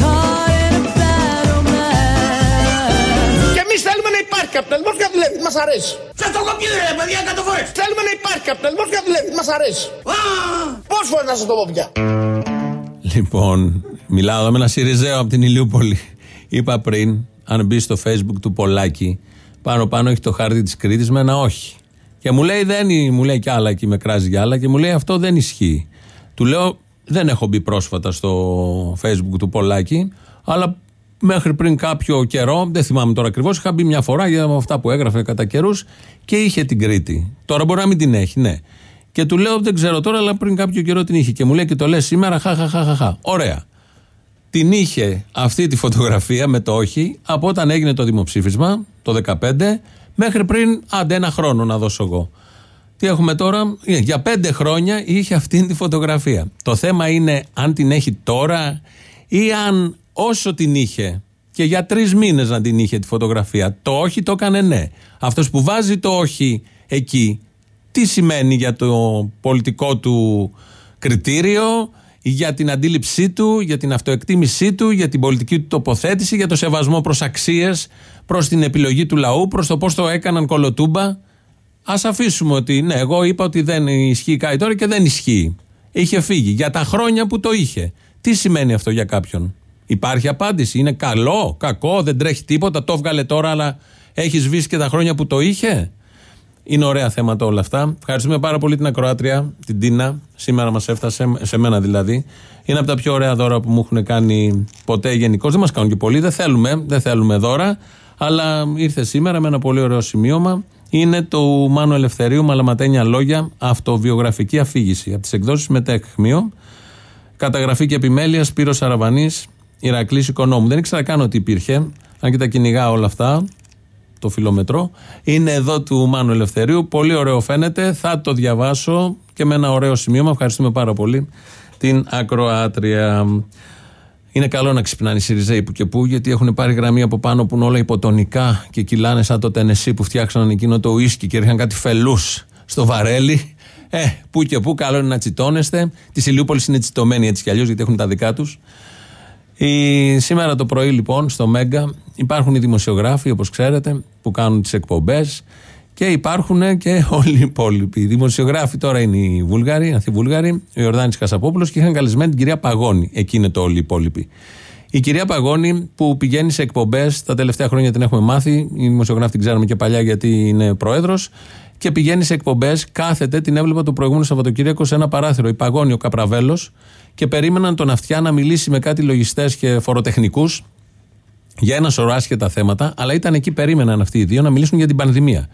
caught in a bad romance. Και εμείς θέλουμε να υπάρχει καπιταλισμό και δουλεύει. Μας αρέσει. Σα το έχω πει ρε παιδιά εκατό φορές. Θέλουμε να υπάρχει καπιταλισμό και δουλεύει. Μας αρέσει. Πώς φορέ να σα το πω πια; Λοιπόν, μιλάω εδώ με ένα Σιριζέο από την Ηλιούπολη. Είπα πριν, αν μπει στο facebook του Πολάκη, πάνω πάνω έχει το χάρτη της Κρήτης με ένα όχι. Και μου λέει, δεν, είναι- μου λέει κι άλλα και με κράζει κι άλλα και μου λέει αυτό δεν ισχύει. Του λέω, δεν έχω μπει πρόσφατα στο facebook του Πολάκη, αλλά μέχρι πριν κάποιο καιρό, δεν θυμάμαι τώρα ακριβώς, είχα μπει μια φορά για αυτά που έγραφε κατά καιρούς και είχε την Κρήτη. Τώρα μπορεί να μην την έχει, ναι. Και του λέω, δεν ξέρω τώρα, αλλά πριν κάποιο καιρό την είχε. Και μου λέει και το λες σήμερα, χα, χα, χα, χα, χα. Ωραία. Την είχε αυτή τη φωτογραφία με το όχι από όταν έγινε το δημοψήφισμα, το 2015, μέχρι πριν, άντε ένα χρόνο να δώσω εγώ. Τι έχουμε τώρα, Ε, για πέντε χρόνια είχε αυτή τη φωτογραφία. Το θέμα είναι αν την έχει τώρα ή αν όσο την είχε και για τρεις μήνες να την είχε τη φωτογραφία. Το όχι το έκανε ναι. Αυτός που βάζει το όχι εκεί, τι σημαίνει για το πολιτικό του κριτήριο, για την αντίληψή του, για την αυτοεκτίμησή του, για την πολιτική του τοποθέτηση, για το σεβασμό προς αξίες, προς την επιλογή του λαού, προς το πώς το έκαναν κολοτούμπα. Α αφήσουμε ότι ναι, εγώ είπα ότι δεν ισχύει κάτι τώρα και δεν ισχύει. Είχε φύγει για τα χρόνια που το είχε. Τι σημαίνει αυτό για κάποιον; Υπάρχει απάντηση. Είναι καλό, κακό, δεν τρέχει τίποτα. Το έβγαλε τώρα, αλλά έχεις σβήσει και τα χρόνια που το είχε; Είναι ωραία θέματα όλα αυτά. Ευχαριστούμε πάρα πολύ την Ακροάτρια, την Τίνα. Σήμερα μας έφτασε, σε μένα δηλαδή. Είναι από τα πιο ωραία δώρα που μου έχουν κάνει ποτέ γενικώς. Δεν μας κάνουν και πολύ, δεν θέλουμε, δεν θέλουμε δώρα. Αλλά ήρθε σήμερα με ένα πολύ ωραίο σημείωμα. Είναι το Μάνο Ελευθερίου, Μαλαματένια Λόγια, αυτοβιογραφική αφήγηση. Από τις εκδόσεις Μετέχμιο. Καταγραφή και επιμέλεια Σπύρος Αραβανής, Ηρακλής Οικονόμου. Δεν ήξερα καν ότι υπήρχε, αν και τα κυνηγά όλα αυτά, το φιλομετρό. Είναι εδώ του Μάνου Ελευθερίου. Πολύ ωραίο φαίνεται. Θα το διαβάσω και με ένα ωραίο σημείωμα. Ευχαριστούμε πάρα πολύ την Ακροάτρια. Είναι καλό να ξυπνάνε οι Σιριζέοι που και που, γιατί έχουν πάρει γραμμή από πάνω που είναι όλα υποτονικά και κυλάνε σαν το τενεσί που φτιάξαν εκείνο το ουίσκι και ρίχναν κάτι φελούς στο βαρέλι. Ε, που και που, καλό είναι να τσιτώνεστε. Της Ηλιούπολης είναι τσιτωμένοι έτσι κι αλλιώς, γιατί έχουν τα δικά τους. Η, σήμερα το πρωί λοιπόν στο Μέγκα υπάρχουν οι δημοσιογράφοι όπως ξέρετε που κάνουν τις εκπομπές και υπάρχουν και όλοι οι υπόλοιποι. Οι δημοσιογράφοι τώρα είναι οι Βούλγαροι, οι Ανθιβούλγαροι, ο Ιορδάνης Κασαπόπουλος και είχαν καλεσμένη την κυρία Παγώνη. Εκεί είναι το όλοι οι υπόλοιποι. Η κυρία Παγώνη που πηγαίνει σε εκπομπές, τα τελευταία χρόνια την έχουμε μάθει, οι δημοσιογράφοι την ξέραμε και παλιά γιατί είναι πρόεδρος και πηγαίνει σε εκπομπές, κάθεται, την έβλεπα το προηγούμενο Σαββατοκύριακο σε ένα παράθυρο. Η Παγώνη, ο Καπραβέλος, και περίμεναν τον Αυτιά να μιλήσει με κάτι λογιστές και φοροτεχνικούς για ένα σωρό άσχετα θέματα, αλλά ήταν εκεί, περίμεναν αυτοί οι δύο να μιλήσουν για την πανδημία.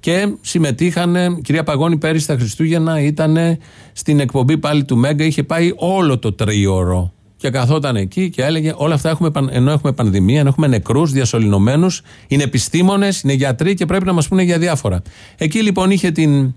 Και συμμετείχαν, η κυρία Παγώνη πέρυσι τα Χριστούγεννα ήταν στην εκπομπή πάλι του Μέγκα, είχε πάει όλο το τρίωρο. Και καθόταν εκεί και έλεγε: Όλα αυτά έχουμε, παν- ενώ έχουμε πανδημία, ενώ έχουμε νεκρούς, διασωληνωμένους, είναι επιστήμονες, είναι γιατροί και πρέπει να μας πούνε για διάφορα. Εκεί λοιπόν είχε την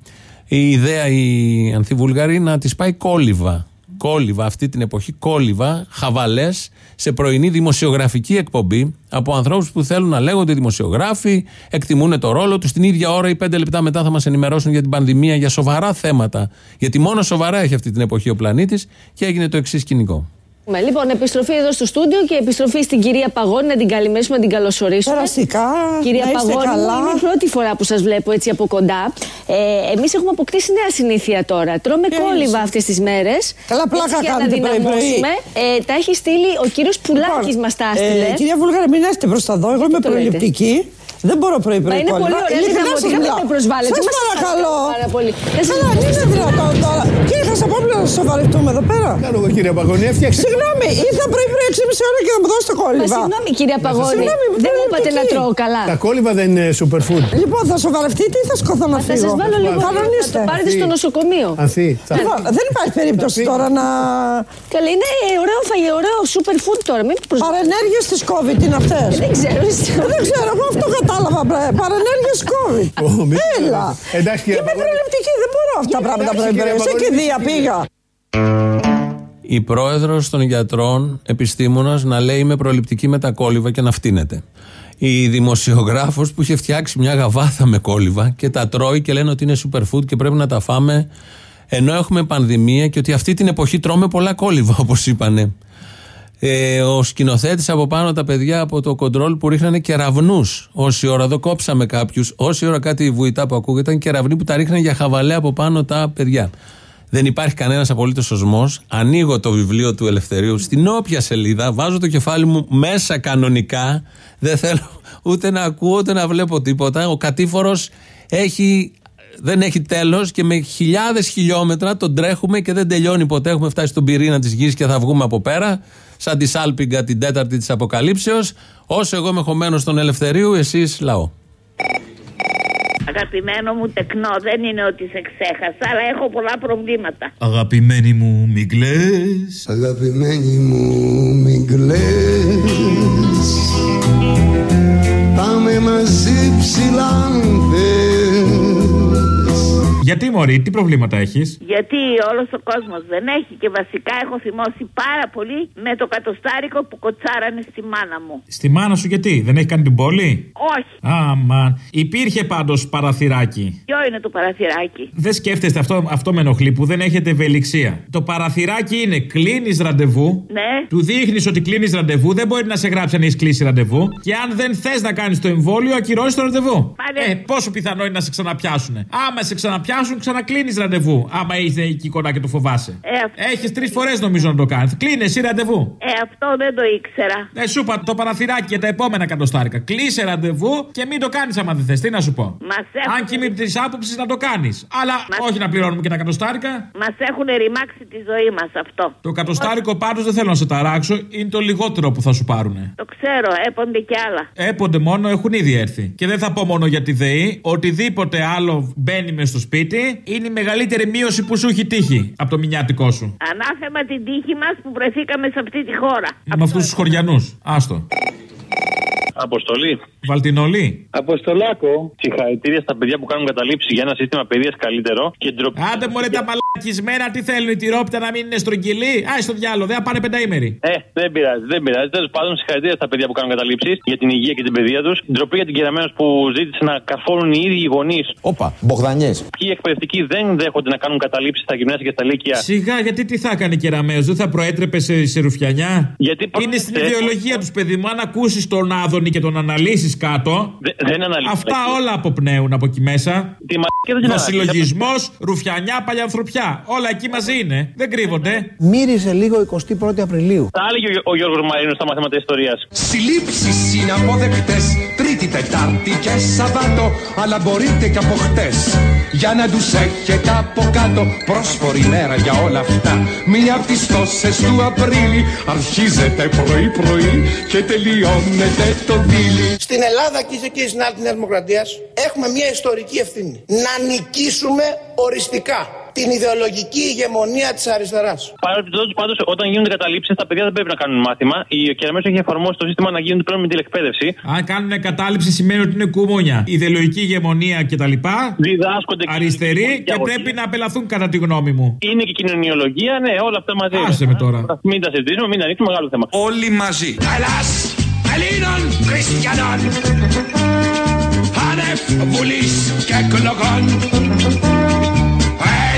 η ιδέα η Ανθιβούλγαρη να της πάει κόλληβα. Κόλληβα, αυτή την εποχή, κόλληβα, χαβαλές, σε πρωινή δημοσιογραφική εκπομπή από ανθρώπους που θέλουν να λέγονται δημοσιογράφοι, εκτιμούν το ρόλο τους. Την ίδια ώρα ή πέντε λεπτά μετά θα μας ενημερώσουν για την πανδημία, για σοβαρά θέματα. Γιατί μόνο σοβαρά έχει αυτή την εποχή ο πλανήτης και έγινε το εξής σκηνικό. Λοιπόν, επιστροφή εδώ στο στούντιο και επιστροφή στην κυρία Παγώνη να την καλημέσουμε, να την καλωσορίσουμε. Περαστικά, Κυρία να είστε Παγώνη, καλά. είναι η πρώτη φορά που σας βλέπω έτσι από κοντά. Ε, Εμείς έχουμε αποκτήσει νέα συνήθεια τώρα. Τρώμε κόλληβα αυτές τις μέρες. Καλά, πλάκα για να κάνετε πρωί-πρωί. δυναμώσουμε. Ε, τα έχει στείλει ο κύριος Πουλάκης, μας τα έστειλε. Ε, κυρία Βούλγαρα, μην έρθετε προ τα δω. Εγώ είμαι το λέτε; προληπτική. Δεν μπορώ πρωί-πρωί. Μα είναι κόλληβα. πολύ ωραία, Ειλικρινά δεν σας θα μιλάω. με προσβάλλετε. Σας Μας παρακαλώ. ευχαριστώ πάρα πολύ. Δεν σας Καλά, δεν είναι δυνατόν τώρα. Κύριε Χασαπόπουλο, να σοβαρευτούμε εδώ πέρα; Κάνω εγώ κύριε Παγωνία, φτιάξτε. Συγγνώμη, ήρθα πρωί-πρωί 6,5 ώρα και να μου δώσετε Μα κόλληβα. συγγνώμη, κυρία Παγώνη. Συγγνώμη, Δεν μου είπατε να προληπτική. τρώω καλά. Τα κόλληβα δεν είναι superfood. Λοιπόν, θα σοβαρευτείτε ή θα σκοθώ να Θα φύγω. σας βάλω λίγο. Θα Κανονίστε. το πάρετε στο νοσοκομείο. Ανθή. θα- Λοιπόν, δεν υπάρχει περίπτωση τώρα να. Καλά, είναι ωραίο φαγητό, ωραίο super food τώρα. Μην προσβάλλετε. Παρενέργειες της COVID είναι αυτές. Δεν ξέρω. Δεν ξέρω, εγώ αυτό κατάλαβα. Παρενέργειες COVID. Ω, μη- Έλα. Εντάξει, κύριε Είμαι Παγώνη. προληπτική, δεν μπορώ αυτά τα πράγματα εντάξει, πρωί-πρωί. κύριε Σε Παγώνη, κηδεία φυσική. πήγα. η πρόεδρος των γιατρών, επιστήμονας, να λέει είμαι προληπτική με τα κόλληβα και να φτύνεται. Η δημοσιογράφος που είχε φτιάξει μια γαβάθα με κόλληβα και τα τρώει και λένε ότι είναι superfood και πρέπει να τα φάμε ενώ έχουμε πανδημία και ότι αυτή την εποχή τρώμε πολλά κόλληβα, όπως είπανε. Ε, ο σκηνοθέτης από πάνω τα παιδιά από το κοντρόλ που ρίχνανε κεραυνούς. Όση ώρα εδώ κόψαμε κάποιους, όση ώρα κάτι βουητά που ακούγεται, ήταν κεραυνοί που τα ρίχνανε για χαβαλέ από πάνω τα παιδιά. Δεν υπάρχει κανένας απολύτως σωσμός. Ανοίγω το βιβλίο του Ελευθερίου στην όποια σελίδα, βάζω το κεφάλι μου μέσα κανονικά. Δεν θέλω ούτε να ακούω ούτε να βλέπω τίποτα. Ο κατήφορος έχει δεν έχει τέλος και με χιλιάδες χιλιόμετρα τον τρέχουμε και δεν τελειώνει ποτέ. Έχουμε φτάσει στον πυρήνα της γης και θα βγούμε από πέρα. Σαν τη Σάλπιγγα την τέταρτη της Αποκαλύψεως. Όσο εγώ είμαι χωμένος στον Ελευθερίου, εσείς λαό. Αγαπημένο μου τεκνό, δεν είναι ότι σε ξέχασα, αλλά έχω πολλά προβλήματα. Αγαπημένη μου, μην κλαις Αγαπημένη μου μην κλαις Πάμε μαζί ψηλά αν θες Γιατί μωρή, τι προβλήματα έχεις; Γιατί όλος ο κόσμος δεν έχει και βασικά έχω θυμώσει πάρα πολύ με το κατοστάρικο που κοτσάρανε στη μάνα μου. Στη μάνα σου γιατί, δεν έχει κάνει την πόλη; Όχι. Αμαν, υπήρχε πάντως παραθυράκι Ποιο είναι το παραθυράκι; Δεν σκέφτεστε αυτό, αυτό με ενοχλεί που δεν έχετε ευελιξία. Το παραθυράκι είναι κλείνεις ραντεβού. Ναι. Του δείχνεις ότι κλείνεις ραντεβού. Δεν μπορεί να σε γράψει αν έχεις κλείσει ραντεβού. Και αν δεν θες να κάνεις το εμβόλιο, ακυρώσεις το ραντεβού. Πάλι- Ε, πόσο πιθανό είναι να σε ξαναπιάσουν. Άμα σε ξαναπιάσουν, ξανακλίνεις ραντεβού. Άμα είσαι εκεί κοντά και το φοβάσαι. Ε, αυ- Έχεις τρεις φορές νομίζω να το κάνεις. Κλείνεις εσύ ραντεβού. ε, αυτό δεν το ήξερα. Ε, σου είπα το παραθυράκι για τα επόμενα κατοστάρικα. Κλείσε ραντεβού και μην το κάνεις άμα δεν θες. Τι να σου πω. Μας έχουν- Αν και είμαι της άποψης να το κάνεις. Αλλά όχι να πληρώνουμε και τα κατοστάρικα. Μας έχουν ρημάξει τη ζωή μας αυτό. Το κατοστάρικο πάντως δεν θέλω να σε ταράξω. Είναι το λιγότερο που θα σου πάρουνε. Το ξέρω, έπονται και άλλα. Έπονται μόνο, έχουν ήδη έρθει. Και δεν θα πω μόνο για τη ΔΕΗ. Οτιδήποτε άλλο μπαίνει μες στο σπίτι είναι η μεγαλύτερη μείωση που σου έχει τύχει από το μηνιάτικό σου. Ανάθεμα την τύχη μας που βρεθήκαμε σε αυτή τη χώρα. Με αυτούς τους χωριανούς. Άστο. Αποστολή. Βαλτινολή. Αποστολάκο. Συγχαρητήρια στα παιδιά που κάνουν καταλήψει για ένα σύστημα παιδείας καλύτερο και ντροπή. Άντε μωρέ τα μαλακισμένα, τι θέλουν οι τυρόπιτα να μην είναι στρογγυλοί. Α στο διάλογο, δεν θα πάνε πενταήμεροι. Ε, δεν πειράζει, δεν πειράζει. Τέλος πάντων, συγχαρητήρια στα παιδιά που κάνουν καταλήψεις για την υγεία και την παιδεία τους. Ντροπή για την Κεραμένο που ζήτησε να καρφώνουν οι ίδιοι οι γονείς. Όπα, Μπογδανιές. Ποιοι εκπαιδευτικοί δεν δέχονται να κάνουν καταλήψεις στα γυμνάσια και στα λύκεια; Σιγά, γιατί τι θα έκανε κεραμαίο, δεν θα προέτρεπε σε, σε ρουφιανιά; Γιατί Είναι στην ε, ιδεολογία τους, παιδί μου. Αν ακούσεις τον Άδωνη και τον αναλύσεις κάτω. δεν αναλύσεις. Αυτά όλα αποπνέουν από εκεί μέσα. Τη μαλακία δεν την Βασιλογισμός, ρουφιανιά, παλιανθρωπιά. Όλα εκεί μαζί είναι. Δεν κρύβονται. Μύριζε λίγο 21η Απριλίου. Τα έλεγε ο, ο Γιώργος Μαρίνος στα μαθήματα ιστορίας. Συλλήψεις είναι αποδεκτές Τρίτη, Τετάρτη και Σαββάτο, αλλά μπορείτε και από χτες. Για να τους έχετε από κάτω, πρόσφορη μέρα για όλα αυτά. Μία από τις τόσες του Απρίλη, αρχίζετε πρωί-πρωί και τελειώνετε το δίλη. Στην Ελλάδα, κύριε και στην άλλη Νέα Δημοκρατίας, έχουμε μια ιστορική ευθύνη. Να νικήσουμε οριστικά την ιδεολογική ηγεμονία της αριστεράς. Πάντως, όταν γίνονται καταλήψεις, τα παιδιά δεν πρέπει να κάνουν μάθημα. Η Κεραμέσο έχει εφαρμόσει το σύστημα να γίνονται πλέον με τηλεκπαίδευση. Αν κάνουν κατάληψη σημαίνει ότι είναι κουμούνια. Ιδεολογική ηγεμονία κτλ. Διδάσκονται Αριστεροί και πρέπει να απελαθούν κατά τη γνώμη μου. Είναι και κοινωνιολογία, ναι, όλα αυτά μαζί. Άσε με τώρα. Μην τα συζητήσουμε, μην ανοίξουμε μεγάλο θέμα. Όλοι μαζί. Ελλάς Ελλήνων Χριστιανών Άνευ βουλής και εκλογών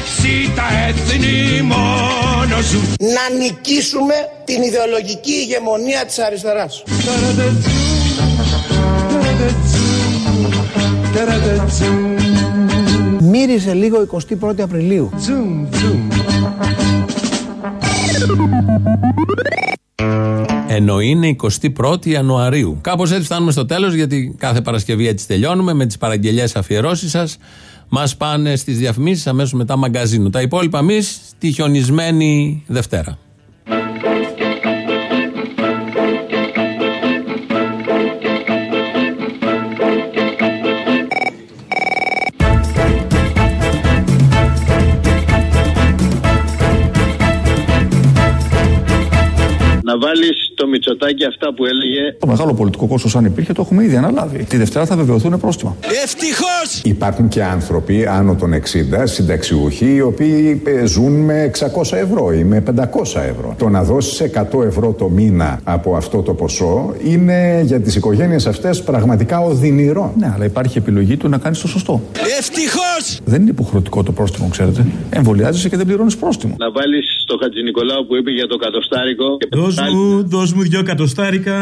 Έτσι τα έθνη μόνο ζουν Να νικήσουμε την ιδεολογική ηγεμονία της αριστεράς. Μύριζε λίγο 21η Απριλίου. Ενώ είναι 21η Ιανουαρίου. Κάπως έτσι φτάνουμε στο τέλος, γιατί κάθε Παρασκευή έτσι τελειώνουμε με τις παραγγελίε αφιερώσεις σας. Μας πάνε στις διαφημίσεις αμέσως μετά μαγκαζίνο. Τα υπόλοιπα εμείς τη χιονισμένη Δευτέρα. Να βάλεις το μυτσοτάκι αυτά που έλεγε. Το μεγάλο πολιτικό κόστος, αν υπήρχε, το έχουμε ήδη αναλάβει. Τη Δευτέρα θα βεβαιωθούν πρόστιμα. Ευτυχώς! Υπάρχουν και άνθρωποι άνω των 60 συνταξιούχοι οι οποίοι ε, ζουν με 600 ευρώ ή με 500 ευρώ. Το να δώσεις 100 ευρώ το μήνα από αυτό το ποσό είναι για τις οικογένειες αυτές πραγματικά οδυνηρό. Ναι, αλλά υπάρχει επιλογή του να κάνεις το σωστό. Ευτυχώς! Δεν είναι υποχρεωτικό το πρόστιμο, ξέρετε. Εμβολιάζεσαι και δεν πληρώνεις πρόστιμο. Να βάλεις στο Χατζη Νικολάου που είπε για το κατοστάρικο. Και Δώσ' μου, δώσ' μου δυο κατοστάρικα.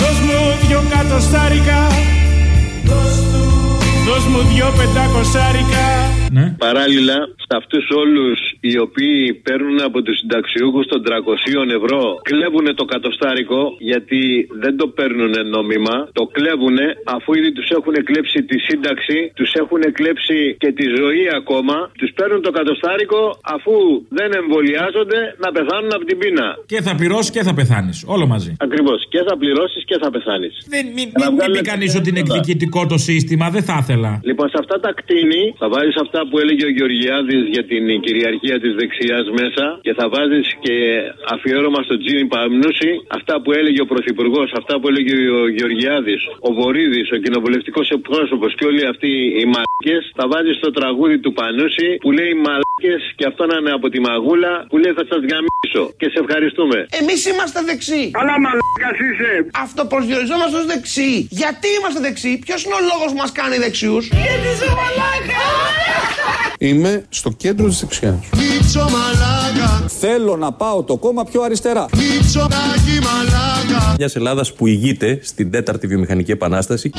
Δώσ' μου δυο κατοστάρικα Δώσ' μου δυο πεντακοσάρικα Ναι. Παράλληλα, σε αυτούς όλους οι οποίοι παίρνουν από τους συνταξιούχους των 300 ευρώ, κλέβουν το κατοστάρικο γιατί δεν το παίρνουν νόμιμα. Το κλέβουν αφού ήδη τους έχουν κλέψει τη σύνταξη, τους έχουν κλέψει και τη ζωή ακόμα. Τους παίρνουν το κατοστάρικο αφού δεν εμβολιάζονται να πεθάνουν από την πείνα. Και θα πληρώσεις και θα πεθάνεις. Όλο μαζί. Ακριβώς. Και θα πληρώσεις και θα πεθάνεις. Δεν, μην μην μου πει κανείς ότι είναι εκδικητικό το σύστημα, δεν θα ήθελα. Λοιπόν, σε αυτά τα κτίνη θα βάζει αυτά που έλεγε ο Γεωργιάδης για την κυριαρχία της δεξιάς μέσα και θα βάζεις και αφιέρωμα στο Τζίμι Παμνούση αυτά που έλεγε ο Πρωθυπουργός, αυτά που έλεγε ο Γεωργιάδης, ο Βορύδης, ο κοινοβουλευτικός εκπρόσωπος και όλοι αυτοί οι μαλακές. Θα βάζεις στο τραγούδι του Πανούση που λέει μαλακές και αυτό να είναι από τη μαγούλα που λέει θα σας γαμίσω. Και σε ευχαριστούμε. Εμείς είμαστε δεξιοί. Καλά μαλάκα είσαι Αυτοπροσδιοριζόμαστε ως δεξιοί. Γιατί είμαστε δεξιοί, ποιος είναι ο λόγος που μας κάνει δεξιούς; Γιατί είσαι μαλάκα Είμαι στο κέντρο της δεξιάς. Μίτσο μαλάκα Θέλω να πάω το κόμμα πιο αριστερά. Μίτσο τάκι μαλάκα Μιας Ελλάδας που ηγείται στην τέταρτη βιομηχανική επανάσταση.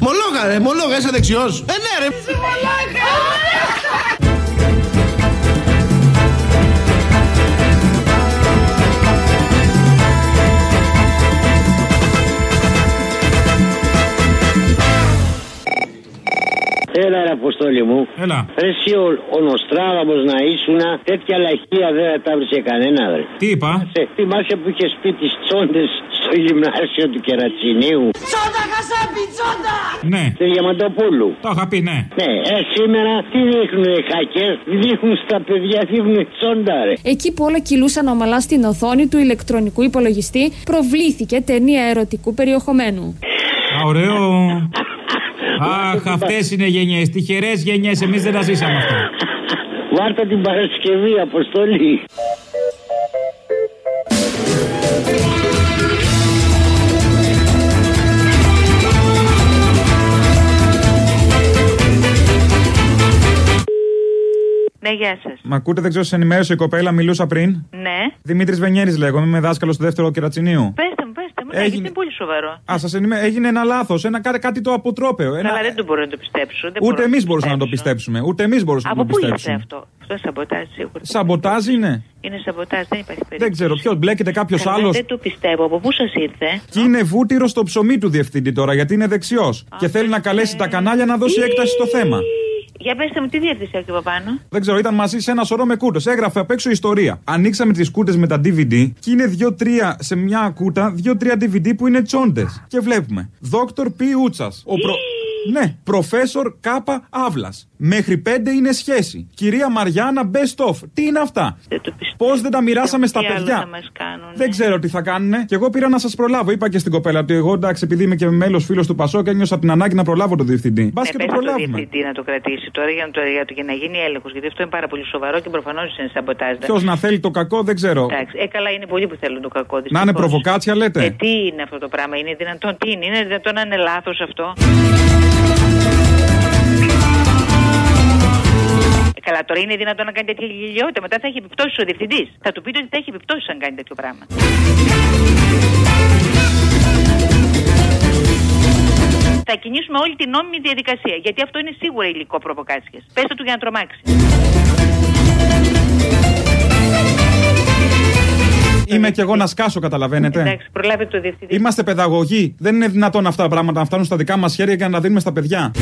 Μολόγα ρε, μολόγα, είσαι δεξιός. Ε, ναι Έλα, ρε Αποστόλη μου. Έλα. Ρε εσύ ο, ο Νοστράδαμος να ήσουν τέτοια λαχεία δεν θα τα βρει κανένα, βρε. Τι είπα; Σε, θυμάσαι που είχε πει τις τσόντες στο γυμνάσιο του Κερατσινίου. Τσόντα χασάπι τσόντα Ναι. Στη Διαμαντοπούλου. Το είχα πει, ναι. Ναι, ε, σήμερα τι δείχνουν οι χακέρ, δείχνουν στα παιδιά, δείχνουν τσόντα, ρε. Εκεί που όλα κυλούσαν ομαλά στην οθόνη του ηλεκτρονικού υπολογιστή, προβλήθηκε ταινία ερωτικού περιεχομένου. Α, ωραίο. Αχ, αυτές είναι γενιές. Τυχερές γενιές. Εμείς δεν τα ζήσαμε αυτά. Βάρτα την Παρασκευή, Αποστολή. Ναι, γεια σας. Μ' ακούτε, δεν ξέρω, σε ενημέρωσε η κοπέλα, μιλούσα πριν. Ναι. Δημήτρης Βενιέρης λέγομαι, είμαι δάσκαλο στο δεύτερο κερατσινίου. Πέστε Έγινε- γιατί είναι πολύ σοβαρό. Α, σας ενημέρω, έγινε ένα λάθος, ένα, κάτι, κάτι το αποτρόπαιο. Ένα... Καλά, δεν το μπορώ να το πιστέψω. Δεν Ούτε μπορώ εμεί να το μπορούσαμε να το πιστέψω. πιστέψουμε. Ούτε εμείς μπορούσαμε Από να το πού ήρθε πιστέψουμε. αυτό; αυτό, σαμποτάζ σίγουρα. Σαμποτάζ είναι. Είναι σαμποτάζ, δεν υπάρχει περίπτωση. Δεν ξέρω ποιο, μπλέκεται κάποιος Καλά, άλλος. Δεν το πιστεύω. Από πού σας ήρθε; Και είναι βούτυρο στο ψωμί του διευθυντή τώρα, γιατί είναι δεξιός. Και θέλει να καλέσει τα κανάλια να δώσει έκταση στο θέμα. Για πέστε μου, τι διεύθυνση έχει από πάνω; Δεν ξέρω, ήταν μαζί σε ένα σωρό με κούτε. Έγραφε απ' έξω ιστορία. Ανοίξαμε τις κούτε με τα DVD και είναι δύο-τρία σε μια κούτα, δύο-τρία DVD που είναι τσόντες. Και βλέπουμε. Δόκτωρ Π. Ούτσας. Ο προ... Ναι, προφέσορ Κάπα Αύλα. Μέχρι πέντε είναι σχέση. Κυρία Μαριάννα Best of. Τι είναι αυτά; Πώς δεν τα μοιράσαμε στα Τι άλλο παιδιά; θα μας κάνουν. Δεν ξέρω τι θα κάνουνε. Και εγώ πήρα να σας προλάβω. Είπα και στην κοπέλα ότι εγώ εντάξει, επειδή είμαι και μέλος φίλος του Πασό και ένιωσα την ανάγκη να προλάβω τον διευθυντή. Μπας Ναι, και το πες το προλάβουμε. διευθυντή να το κρατήσει τώρα για να, το, για, το, για να γίνει έλεγχος. Γιατί αυτό είναι πάρα πολύ σοβαρό και προφανώς είναι σαμποτάζ. Ποιος να θέλει το κακό δεν ξέρω. Εντάξει. Ε, καλά, είναι πολλοί που θέλουν το κακό. Να δυστυχώς. είναι προβοκάτσια λέτε. Ε, τι είναι αυτό το πράγμα, είναι δυνατόν, τι είναι, είναι δυνατόν να είναι λάθος αυτό; Ε, καλά, τώρα είναι δυνατόν να κάνει τέτοια γελιότητα. Μετά θα έχει επιπτώσεις ο διευθυντής. Θα του πείτε ότι θα έχει επιπτώσεις αν κάνει τέτοιο πράγμα. Θα κινήσουμε όλη την νόμιμη διαδικασία. Γιατί αυτό είναι σίγουρα υλικό προβοκάτσια. Πέστε του για να τρομάξει. Είμαι κι εγώ να σκάσω, καταλαβαίνετε. Εντάξει, προλάβετε το διευθυντή. Είμαστε παιδαγωγοί. Δεν είναι δυνατόν αυτά τα πράγματα να φτάνουν στα δικά μας χέρια και να τα δίνουμε στα παιδιά.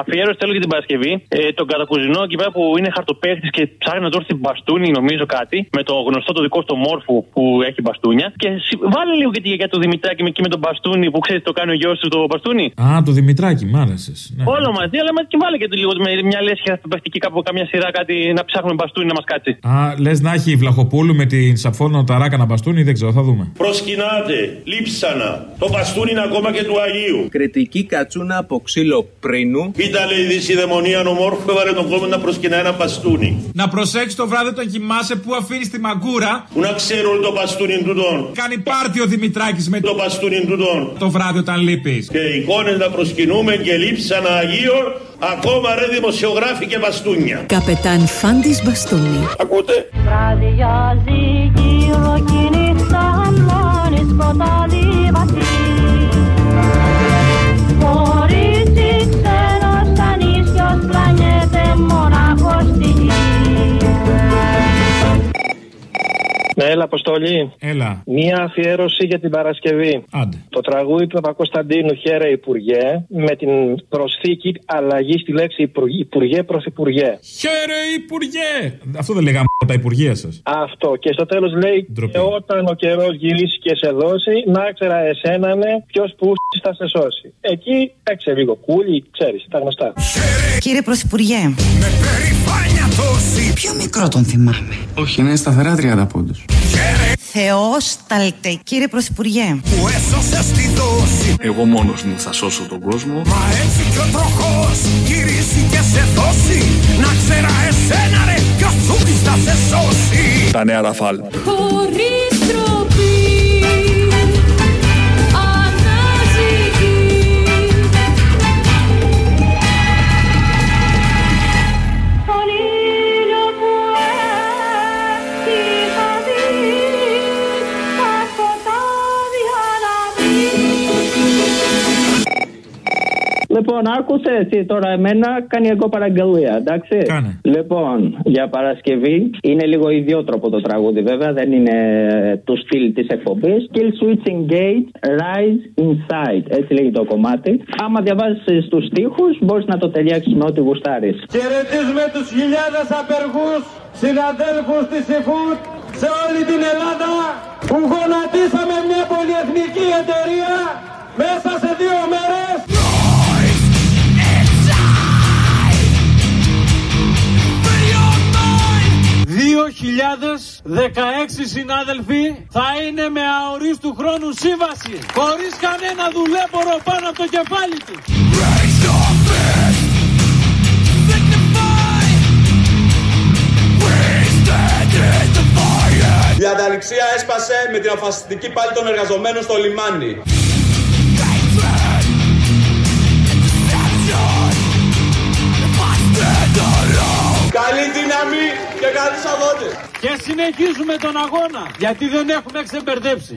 Αφιέρωση θέλω για την Παρασκευή. Ε, τον κατακουζινό εκεί πέρα που είναι χαρτοπέχτη και ψάχνει να του έρθει μπαστούνι, νομίζω κάτι. Με το γνωστό το δικό στο μόρφου που έχει μπαστούνια. Και συ- βάλε λίγο και τη γιαγιά του Δημητράκη με εκεί με τον μπαστούνι που ξέρεις το κάνει ο γιος του το μπαστούνι. Α, το Δημητράκη, μ' άρεσες. Ναι. Όλο μαζί, αλλά μα και βάλε και το λίγο με μια λέσχη χαρτοπέχτικη κάπου καμιά σειρά κάτι να ψάχνουμε μπαστούνι να μας κάτσει. Α, λες να έχει η Βλαχοπούλου με την Σαφώνα Ταράκα να μπαστούνι, δεν ξέρω, θα δούμε. Προσκυνάτε, λείψανα, το μπαστούνι είναι ακόμα και του Αγίου. Κριτική κατσούνα από ξύλο πρίνου. Ήταν λέει η δαιμονία ομόρφου, έβαλε τον κόσμο να προσκυνά ένα μπαστούνι. Να προσέξει το βράδυ όταν κοιμάσαι που αφήνεις τη μαγκούρα. Που να ξέρουν το μπαστούνι τούτον. Κάνει πάρτι ο Δημητράκης με το μπαστούνι τούτον. το βράδυ όταν λείπεις. Και εικόνες να προσκυνούμε και λείψανα Αγίων, ακόμα ρε δημοσιογράφοι και μπαστούνια. Καπετάν Φάντης Μπαστούνι. Ακούτε; Βραδιάζει γύρω κι η νύχτα μόνη σκοτάδι βαθύ Ναι, έλα, Αποστολή. Έλα. Μία αφιέρωση για την Παρασκευή. Άντε. Το τραγούδι του Παπακοσταντίνου Χαίρε Υπουργέ με την προσθήκη αλλαγή στη λέξη Υπουργέ, υπουργέ Πρωθυπουργέ. Χαίρε Υπουργέ! Αυτό δεν λέγαμε τα Υπουργεία σας. Αυτό. Και στο τέλος λέει και όταν ο καιρός γυρίσει και σε δώσει, να ξέρα εσένα ναι, ποιος που θα σε σώσει. Εκεί παίξε λίγο κούλι, ξέρεις, τα γνωστά. Κύριε Πρωθυπουργέ. Με περηφάνεια τόση. Πιο μικρό τον θυμάμαι. Όχι, είναι σταθερά 30 πόντους. Θεόσταλτε. Κύριε Πρωθυπουργέ. Που έσωσε στη δόση. Εγώ μόνος μου θα σώσω τον κόσμο. Μα έτσι κι ο τροχός γυρίσει και σε δώσει. Να ξέρα εσένα ρε ποιος σου θα σε σώσει. Τα νέα ραφάλ. Χωρίς Λοιπόν, άκουσε εσύ τώρα εμένα, κάνει εγώ παραγγελία, εντάξει. Κάνε. Λοιπόν, για Παρασκευή είναι λίγο ιδιότροπο το τραγούδι, βέβαια, δεν είναι ε, του στυλ της εκπομπής. Kill switching gate, rise inside. Έτσι λέγει το κομμάτι. Άμα διαβάζεις του στίχους, μπορείς να το τελειάξει με ό,τι γουστάρεις. Χαιρετίζουμε τους χιλιάδες απεργούς, συναδέλφους της ΕΦΟΥΤ σε όλη την Ελλάδα που γονατίσαμε μια πολυεθνική εταιρεία μέσα σε δύο μέρες. Δύο χιλιάδες 16 συνάδελφοι θα είναι με αορίστου χρόνου σύμβαση χωρίς κανένα δουλέμπορο πάνω από το κεφάλι τους. Η ανταληξία έσπασε με την αφασιστική πάλη των εργαζομένων στο λιμάνι. Καλή δύναμη και καλούς αγώνες. Και συνεχίζουμε τον αγώνα γιατί δεν έχουμε ξεμπερδέψει.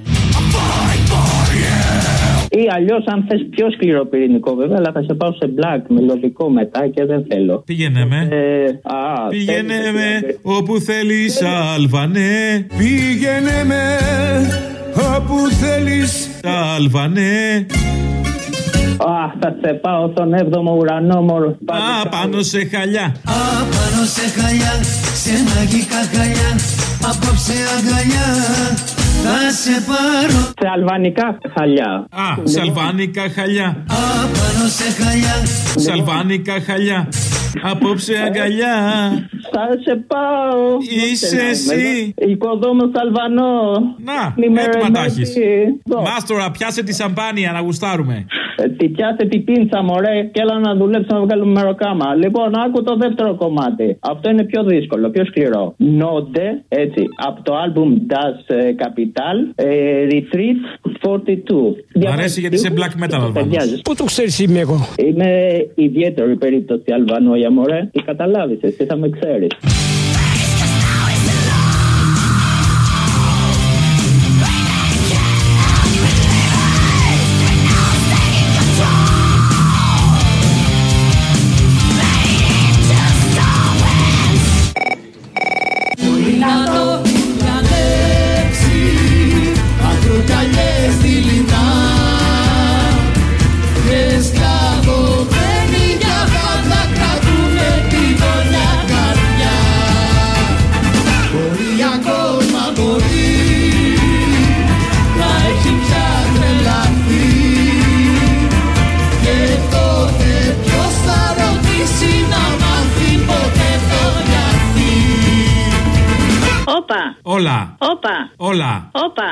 Ή αλλιώς, αν θες πιο σκληρό πυρηνικό βέβαια, αλλά θα σε πάω σε black, μελωδικό μετά και δεν θέλω. Πήγαινε με. Ε, α, Πήγαινε θέλεις, με όπου θέλεις Αλβανέ Πήγαινε με όπου θέλεις Αλβανέ Α, θα σε πάω στον 7ο ουρανό, μωρό. Α, πάνω σε χαλιά. Απάνω σε χαλιά, σε μαγικά χαλιά Απόψε αγκαλιά θα σε πάρω. Σε αλβανικά χαλιά. Α, σαλβάνικα χαλιά. Απάνω σε χαλιά. Σαλβάνικα χαλιά Απόψε αγκαλιά Θα σε πάω. Είσαι εσύ. Οικοδόμο Αλβανό. Να, Νημερεμένη. έτοιμα τα έχεις. Εδώ. Μάστορα, πιάσε τη σαμπάνια να γουστάρουμε. Ε, Τι πιάσε την πίντσα, μωρέ, και έλα να δουλέψουμε να βγάλουμε μεροκάμα. Λοιπόν, άκου το δεύτερο κομμάτι. Αυτό είναι πιο δύσκολο, πιο σκληρό. Νόντε, έτσι, από το album Das ε, Capital, ε, Retreat 42. Μ' αρέσει γιατί είσαι black metal Αλβανός. Ταιριάζεις. Πού το ξέρεις είμαι εγώ; Είμαι ιδιαίτερη περίπτωση Αλβανό για μωρέ. Τι καταλάβεις, εσύ θα με ξέρεις. Όπα, όλα.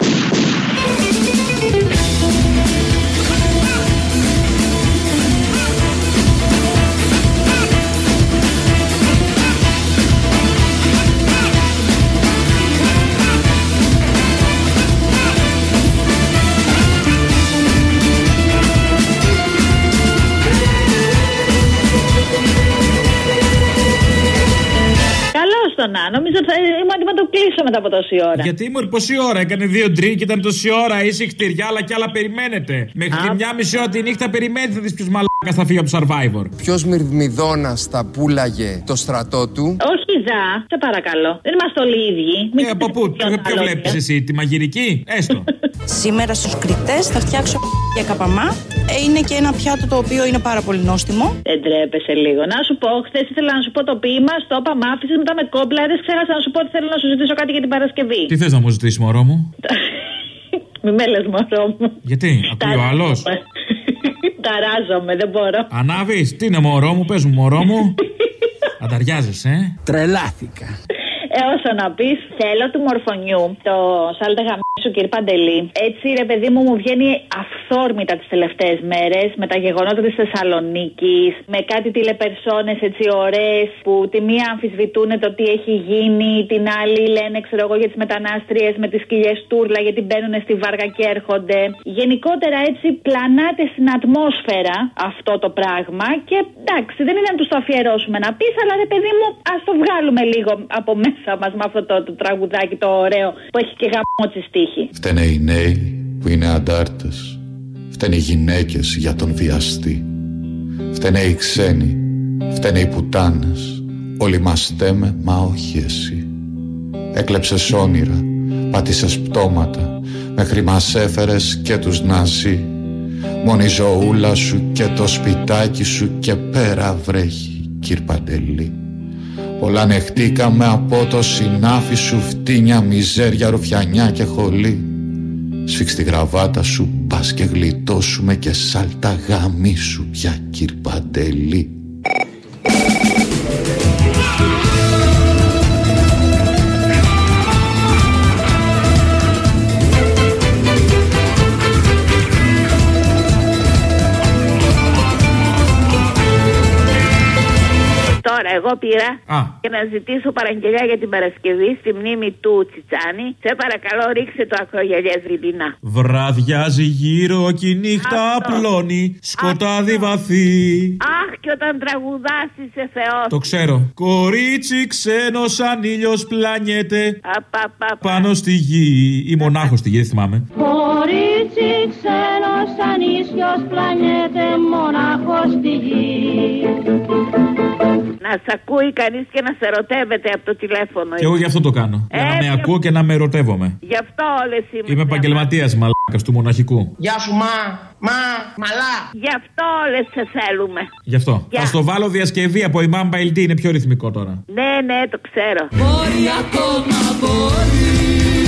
Μετά από τόση ώρα. Γιατί μου πόση ώρα; Έκανε δύο ντρί και ήταν τόση ώρα. Είσαι χτυριά, αλλά κι άλλα περιμένετε. Μέχρι τη μια μισή ώρα τη νύχτα περιμένετε να δεις ποιος μαλάκας θα φύγει από το survivor. Ποιος μυρμηδόνα θα πούλαγε το στρατό του; Όχι, Ζα, σε παρακαλώ. Δεν είμαστε όλοι οι ίδιοι. Μην Ε, από πού, ποιο, ποιο βλέπεις εσύ, τη μαγειρική, έστω. Σήμερα στους κριτές θα φτιάξω για καπαμά. Ε, Είναι και ένα πιάτο το οποίο είναι πάρα πολύ νόστιμο. Δεν τρέπεσαι λίγο. Να σου πω, χθες ήθελα να σου πω το ποίημα, στο είπα, μ' άφησες, μετά με κόμπλαρε. Ξέχασα να σου πω ότι θέλω να σου ζητήσω κάτι για την Παρασκευή. Τι θες να μου ζητήσεις, μωρό μου; Μη με λες μωρό μου. Γιατί, ακούει ο άλλος; Ταράζομαι, δεν μπορώ. Ανάβεις, τι είναι μωρό μου, πες μου, μωρό μου. Ανταριάζεσαι, ε; Τρελάθηκα. Ε, όσο να πεις, θέλω του μορφωνιού, το σάλτε γαμίσου κύριε Παντελή. Έτσι, ρε παιδί μου, μου βγαίνει αυθόρμητα τις τελευταίες μέρες με τα γεγονότα της Θεσσαλονίκης, με κάτι τηλεπερσόνες έτσι ωραίες που τη μία αμφισβητούν το τι έχει γίνει, την άλλη λένε, ξέρω εγώ, για τις μετανάστριες με τις κοιλιές τούρλα γιατί μπαίνουν στη βάργα και έρχονται. Γενικότερα έτσι πλανάται στην ατμόσφαιρα αυτό το πράγμα και εντάξει, δεν είναι να τους το αφιερώσουμε να πεις, αλλά ρε παιδί μου, ας το βγάλουμε λίγο από μέσα μας με αυτό το, το τραγουδάκι το ωραίο που έχει και γαμμό στίχη. Φταίνε οι νέοι που είναι αντάρτες. Φταίνε οι γυναίκες για τον βιαστή. Φταίνε οι ξένοι Φταίνε οι πουτάνες. Όλοι μας στέμε μα όχι εσύ. Έκλεψες όνειρα Πάτησες πτώματα. Μέχρι μας έφερες και τους ναζί. Μόνη η ζωούλα σου και το σπιτάκι σου Και πέρα βρέχει κύρ Παντελή Πολλά νεχτήκαμε από το συνάφι σου φτύνια, μιζέρια, ρουφιανιά και χολή. Σφίξ τη γραβάτα σου, πας και γλιτώσουμε και σάλτα γάμι σου πια κύρ εγώ πήρα Α. και να ζητήσω παραγγελιά για την Παρασκευή στη μνήμη του Τσιτσάνη. Σε παρακαλώ, ρίξε το ακρογελιέ Ριντινά. Βραδιάζει γύρω και η νύχτα απλώνει. Σκοτάδι βαθύ. Αχ, και όταν τραγουδάς είσαι Θεός. Το ξέρω. Κορίτσι ξένος σαν ήλιος πλανιέται πάνω στη γη. Ή μονάχος στη γη, δεν θυμάμαι. Κορίτσι ξένος σαν ίσιος πλανιέται μονάχος στη γη. Να σ' ακούει κανείς και να σε ερωτεύεται από το τηλέφωνο. Και εγώ γι' αυτό το κάνω. Για να Ε, με και- ακούω και να με ερωτεύομαι. Γι' αυτό όλες είμαστε. Είμαι επαγγελματίας μαλάκας του μοναχικού. Γεια σου, μα, μα, μαλά. Γι' αυτό όλες σε θέλουμε. Γι' αυτό. Γεια. Θα στο βάλω διασκευή από η Mamba LT, είναι πιο ρυθμικό τώρα. Ναι, ναι, το ξέρω. Μπορεί ακόμα μπορεί